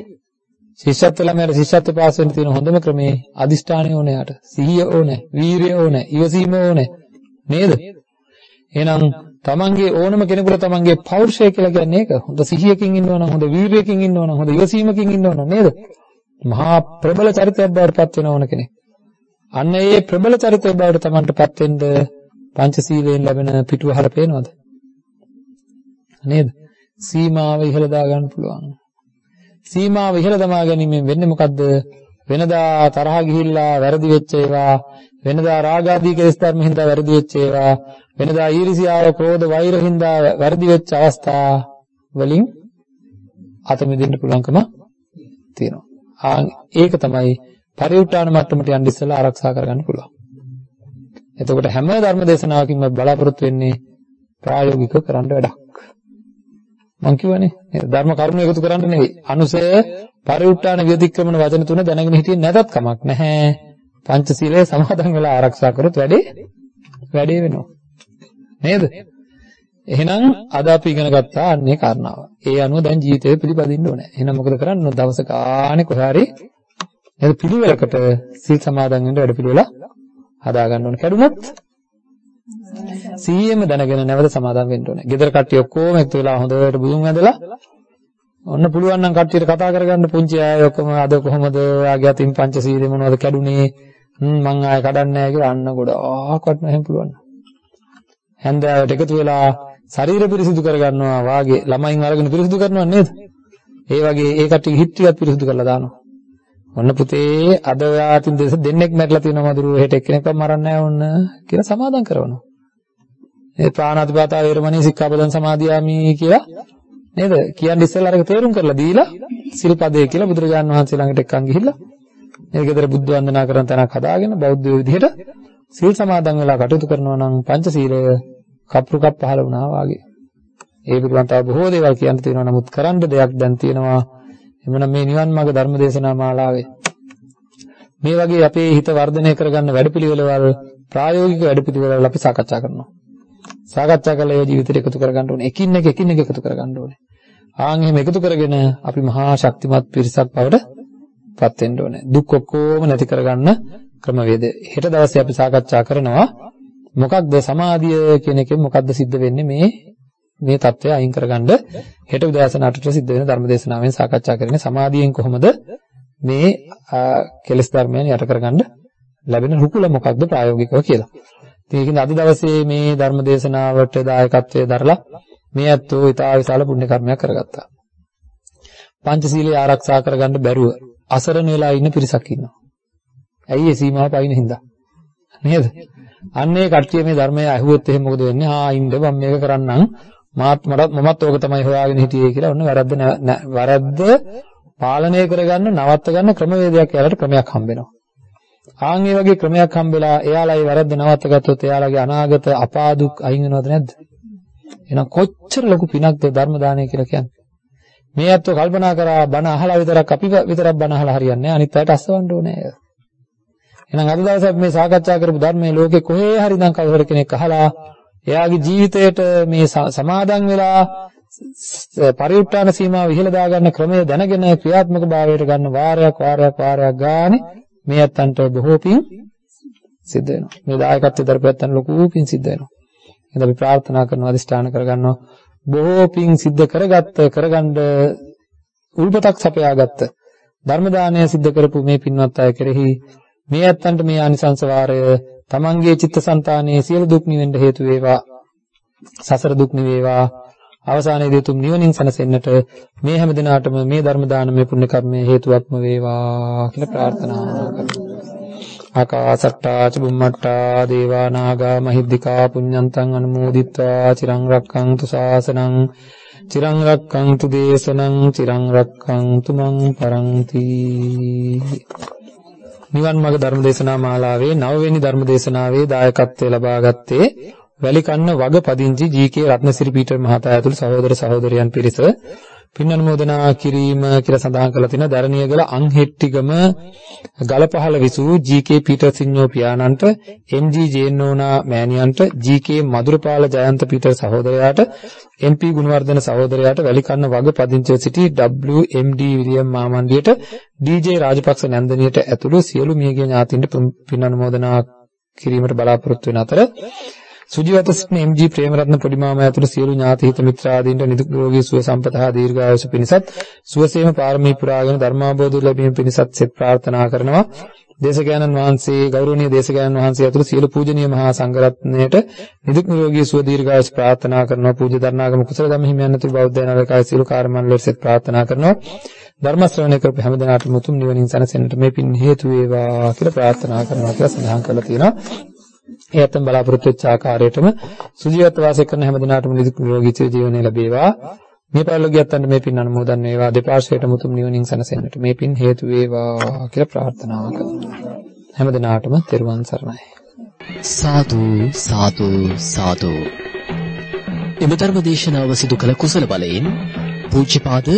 ශිෂ්‍යත්ව ළමයාට ශිෂ්‍යත්ව පාස් වෙන්න තියෙන හොඳම ක්‍රමේ අදිෂ්ඨානය ඕනේ යාට. සිහිය ඕනේ, වීරිය ඕනේ, ඉවසීම ඕනේ. නේද? එහෙනම් තමන්ගේ ඕනම කෙනෙකුට තමන්ගේ පෞරුෂය කියලා කියන්නේ ඒක. හොඳ සිහියකින් ඉන්නවනම්, හොඳ වීරියකින් ඉන්නවනම්, හොඳ ඉවසීමකින් ඉන්නවනම් නේද? මහා ප්‍රබල චරිතයක් බවට පත් වෙන ඕන කෙනෙක්. අන්න ඒ ප්‍රබල චරිතය බවට තමන්ටපත් වෙන්න පංචශීලයෙන් ලැබෙන පිටුවහල පේනවද? නේද? සීමාව ඉහළ දාගන්න පුළුවන්. සීමාව ඉහළ දමා ගැනීමෙන් වෙන්නේ මොකද්ද? වෙනදා තරහ ගිහිල්ලා වැරදි වෙච්ච ඒවා වෙනදා රාගාදී කෙලෙස් ධර්ම හින්දා වැරදි වෙච්ච ඒවා වෙනදා ඊර්ෂියාව ක්‍රෝධ වෛර හින්දා වැරදි වෙච්ච අවස්ථා වලින් අත මෙදෙන්න පුළුවන්කම තියෙනවා. ආන් ඒක තමයි පරිඋත්තාන මට්ටමට යන්න ඉස්සලා ආරක්ෂා කරගන්න පුළුවන්. එතකොට හැම ධර්ම දේශනාවකින්ම බලාපොරොත්තු වෙන්නේ ප්‍රායෝගිකව කරන්න වැඩක්. මං කියවනේ ධර්ම කරුණු එකතු කරන්න නෙවෙයි. අනුසය පරිඋත් ทาน විදික්‍රමන වචන තුන දැනගෙන හිටියේ නැතත් කමක් නැහැ. පංචශීලය සමාදන් වෙලා ආරක්ෂා කරොත් වැඩේ වැඩේ වෙනවා. නේද? එහෙනම් අද අපි ඉගෙන ගත්තා අන්නේ කාරණාව. ඒ අනුව දැන් ජීවිතේ පිළිපදින්න ඕනේ. එහෙනම් මොකද කරන්න ඕන? දවස ගානේ කොහරි එහෙනම් පිළිවෙලකට සීල් සමාදන් වෙන්න වැඩ පිළිවෙල හදා ගන්න ඕනේ. කැඩුනොත් සීයෙම දැනගෙන නැවත සමාදන් වෙන්න ඕනේ. ගෙදර කට්ටිය ඔක්කොම එකතු වෙලා හොඳට බුදුන් වැඳලා ඔන්න පුළුවන් නම් කට්ටියට කතා කරගන්න පුංචි අය ඔක්කොම අද කොහොමද ආගේ අතින් පංචශීලෙ මොනවද කැඩුනේ මං ආයෙ කඩන්නේ නැහැ කියලා අන්න ගොඩාක්වත් නැහැ පුළුවන්. හැන්දෑවට එකතු වෙලා ශරීර පිරිසිදු කරගන්නවා වාගේ ළමයින් අරගෙන පිරිසිදු කරනවා නේද? ඒ වගේ ඒ කට්ටිය හිත ටිකක් පිරිසිදු කරලා දානවා. ඔන්න පුතේ අද ඔයා අතින් දෙස දෙන්නෙක් මැරිලා තියෙනවා මදුරුව හෙට එක්කෙනෙක්ව මරන්නේ නැහැ ඔන්න කියලා සමාදම් කරනවා. ඒ ප්‍රාණාතිපාතා වේරමණී සික්ඛාපදං සමාදියාමි කියලා නේද? කියන්නේ ඉස්සෙල්ලා අරක තේරුම් කරලා දීලා සිල්පදේ කියලා බුදුරජාන් වහන්සේ ළඟට එක්කන් ගිහිල්ලා මේ ගෙදර බුද්ධ වන්දනා කරන තැනක් හදාගෙන බෞද්ධ විදිහට සීල් සමාදන් වෙලා කටයුතු කරනවා නම් පංචශීලය කප්රුකප් පහළ වුණා වාගේ. ඒ පිළිබඳව තව බොහෝ දේවල් කියන්න තියෙනවා. නමුත් කරන්න දෙයක් දැන් තියෙනවා. එමනම් මේ නිවන් මාර්ග ධර්ම දේශනා මාලාවේ මේ වගේ අපේ හිත වර්ධනය කරගන්න වැඩපිළිවෙළවල් ප්‍රායෝගික වැඩපිළිවෙළවල් අපි සාකච්ඡා කරනවා. සාකච්ඡා කරලා ඒ ජීවිතයට එකතු කරගන්න ඕනේ. එකින් එක එකින් එක එකතු කරගන්න ඕනේ. ආන් එහෙම එකතු කරගෙන අපි මහා ශක්තිමත් පිරිසක් බවට පත් වෙන්න ඕනේ. දුක් ඔක්කොම නැති කරගන්න ක්‍රමවේද. හෙට දවසේ අපි සාකච්ඡා කරනවා මොකක්ද සමාධිය කියන එකෙන් මොකක්ද සිද්ධ වෙන්නේ මේ මේ தත්වය අයින් කරගන්න හෙට උදෑසන 8ට සිද්ධ වෙන ධර්මදේශනාවෙන් සාකච්ඡා කරන්නේ සමාධියෙන් කොහොමද මේ කෙලෙස් ධර්මයන් යට කරගන්න ලැබෙන රුකුල මොකක්ද ප්‍රායෝගිකව කියලා. ඉතින් අද දවසේ මේ ධර්මදේශනාවට දායකත්වයේ දරලා මේ ඇත්තෝ ඊටා විශාල පුණ්‍ය කර්මයක් කරගත්තා. පංචශීලයේ ආරක්ෂා කරගන්න බැරුව අසරණ වෙලා ඉන්න පිරිසක් ඉන්නවා. ඇයි ඒ සීමාව පයින් හින්දා? නේද? අන්න ඒ කට්ටිය මේ ධර්මය අහුවොත් එහෙම මොකද වෙන්නේ? ආ ඉන්න මම මේක කරන්නම් මාත් මටත් මමත් ඕක තමයි හොයාගෙන හිටියේ කියලා ඔන්න වැරද්ද වැරද්ද පාලනය කරගන්න නවත්ත ගන්න ක්‍රමවේදයක් යාලට ක්‍රමයක් හම්බෙනවා. ආන් මේ වගේ ක්‍රමයක් හම්බෙලා එයාලයි වැරද්ද නවත්ත ගත්තොත් එයාලගේ අනාගත අපාදුක් අයින් වෙනවද නැද්ද? එහෙනම් කොච්චර ලොකු පිනක්ද ධර්ම දානය කියලා කියන්නේ. මේ අත්ව කල්පනා කරා බණ අහලා විතරක් අපි විතරක් බණ අහලා හරියන්නේ නැහැ අනිත් අයට අස්සවන්න ඕනේ. එහෙනම් අද දවසේ මේ සාකච්ඡා කරපු ධර්මයේ ලෝකේ කොහේ හරි නම් කවුරු කෙනෙක් අහලා එයාගේ ජීවිතයට මේ සමාදන් වෙලා පරිඋත් ทาน සීමාව ඉහළ දාගන්න ක්‍රමය දැනගෙන ක්‍රියාත්මක භාවයට ගන්න වාරයක් වාරයක් වාරයක් ගානේ මේ අත්තන්ට බොහෝ පින් සිද්ධ වෙනවා. මේ දායකත්වයේ දරපැත්තන් ලොකු පින් සිද්ධ වෙනවා. එහෙනම් අපි ප්‍රාර්ථනා කරනවා අදිෂ්ඨාන කරගන්නවා බොහෝ පින් සිද්ධ කරගත්ත කරගන්න උල්පතක් සපයාගත්ත ධර්ම දානය සිද්ධ කරපු මේ පින්වත් අය කෙරෙහි මේ ඇත්තන්ට මේ ආනිසංස වාරය තමන්ගේ චිත්තසංතානයේ සියලු දුක් නිවෙන්න හේතු වේවා. සසර දුක් නිවේවා. අවසානයේදී තුම් නිවනින් සැනසෙන්නට මේ හැම දිනාටම මේ ධර්ම දානමය පුණ්‍ය කර්මයේ හේතුවක්ම වේවා කියලා ප්‍රාර්ථනා කරමු. ආකාසට්ටා චුම්මට්ටා දේවා නාග මහිද්దికා පුඤ්ඤන්තං අනුමෝදිත්වා. චිරං රක්ඛන්තු ශාසනං චිරං රක්ඛන්තු දේශනං. චිරං රක්ඛන්තු මං පරන්ති. නිවන් මාර්ග ධර්ම දේශනා මාලාවේ 9 වෙනි ධර්ම දේශනාවේ දායකත්වය ලබා ගත්තේ වැලිකන්න වග පදිංචි ජී.කේ රත්නසිරි පීටර් මහතා ඇතුළු සහෝදර සහෝදරයන් පිරිස. පින් අනුමෝදනා කිරීම කියලා සඳහන් කරලා තියෙනවා දරණියගල අංහෙට්ටිගම ගලපහළ විසූ ජී.කේ පීටර් සිඤ්ඤෝ පියාණන්ට M G. ජේන්නෝනා මෑණියන්ට G K Madhurapala Jayantha Peter සහෝදරයාට M P. Gunawardena සහෝදරයාට වැලිකන්න වග පදිංචිව සිටි W.එම්.ඩී. විලියම් මාමණ්ඩියට ඩී.ජේ රාජපක්ෂ නැන්දනියට ඇතුළු සියලු මියගිය ඥාතීන්ට පින් අනුමෝදනා කිරීමට බලාපොරොත්තු වෙන අතර සුජීවත සිටින එම්.ජී. ප්‍රේමරත්න පොඩිමාමා ඇතුළු සියලු ඥාති හිත මිත්‍රාදීන්ට නිදුක් නිරෝගී සුව සම්පතහා දීර්ඝායුෂ පිණිසත් සුවසේම පාරමී පුරාගෙන ධර්මාභෝධ ලැබීම පිණිසත් සෙත් ප්‍රාර්ථනා කරනවා. දේශකයන්න් වහන්සේ ගෞරවනීය දේශකයන්න් වහන්සේ ඇතුළු සියලු පූජනීය මහා සංඝරත්නයට නිදුක් නිරෝගී සුව දීර්ඝායුෂ ප්‍රාර්ථනා කරනවා. පූජ්‍ය දරණාගම කුසල ධම්ම හිමියන් ඇතුළු බෞද්ධ නායකයන් සියලු කාර්යමණ්ඩලයට සෙත් ප්‍රාර්ථනා කරනවා. ධර්ම ශ්‍රවණය කරපු හැම දිනාටම උතුම් නිවනින් සැනසෙන්නට මේ පින් හේතු වේවා කියලා ප්‍රාර්ථනා කරනවා කියලා සඳහන් කරලා තියෙනවා. ඒ අතම බලාපොරොත්තු වෙච්ච ආකාරයටම සුජීවත්ව වාසය කරන හැම දිනාටම නිදුක් නිරෝගී ජීවනය ලැබේවා. මේ පරිලෝකියත්තන්ට මේ පින් අනුමෝදන් වේවා. දෙපාර්ශ්වයටම උතුම් නිවනින් සැනසෙන්නට මේ පින් හේතු වේවා කියලා ප්‍රාර්ථනා කරනවා. හැම දිනාටම තෙරුවන් සරණයි. සාදු සාදු සාදු. එම ධර්ම දේශනාව සිදු කළ කුසල බලයෙන් පූජ්‍යපාද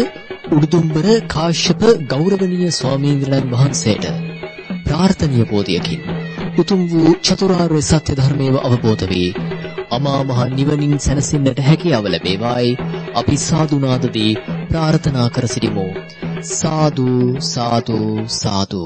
උඩුදුම්බර කාශ්‍යප ගෞරවනීය ස්වාමීන් වහන්සේට ප්‍රාර්ථනීය බෝධියකින් උතුම් වූ චතුරාර්ය සත්‍ය ධර්මයව අවබෝධ වේ අමා මහ නිවනින් සැනසෙන්නට හැකියාව ලැබේවායි. අපි සාදුනාදදී ප්‍රාර්ථනා කර සිටිමු. සාදු සාදු සාදු.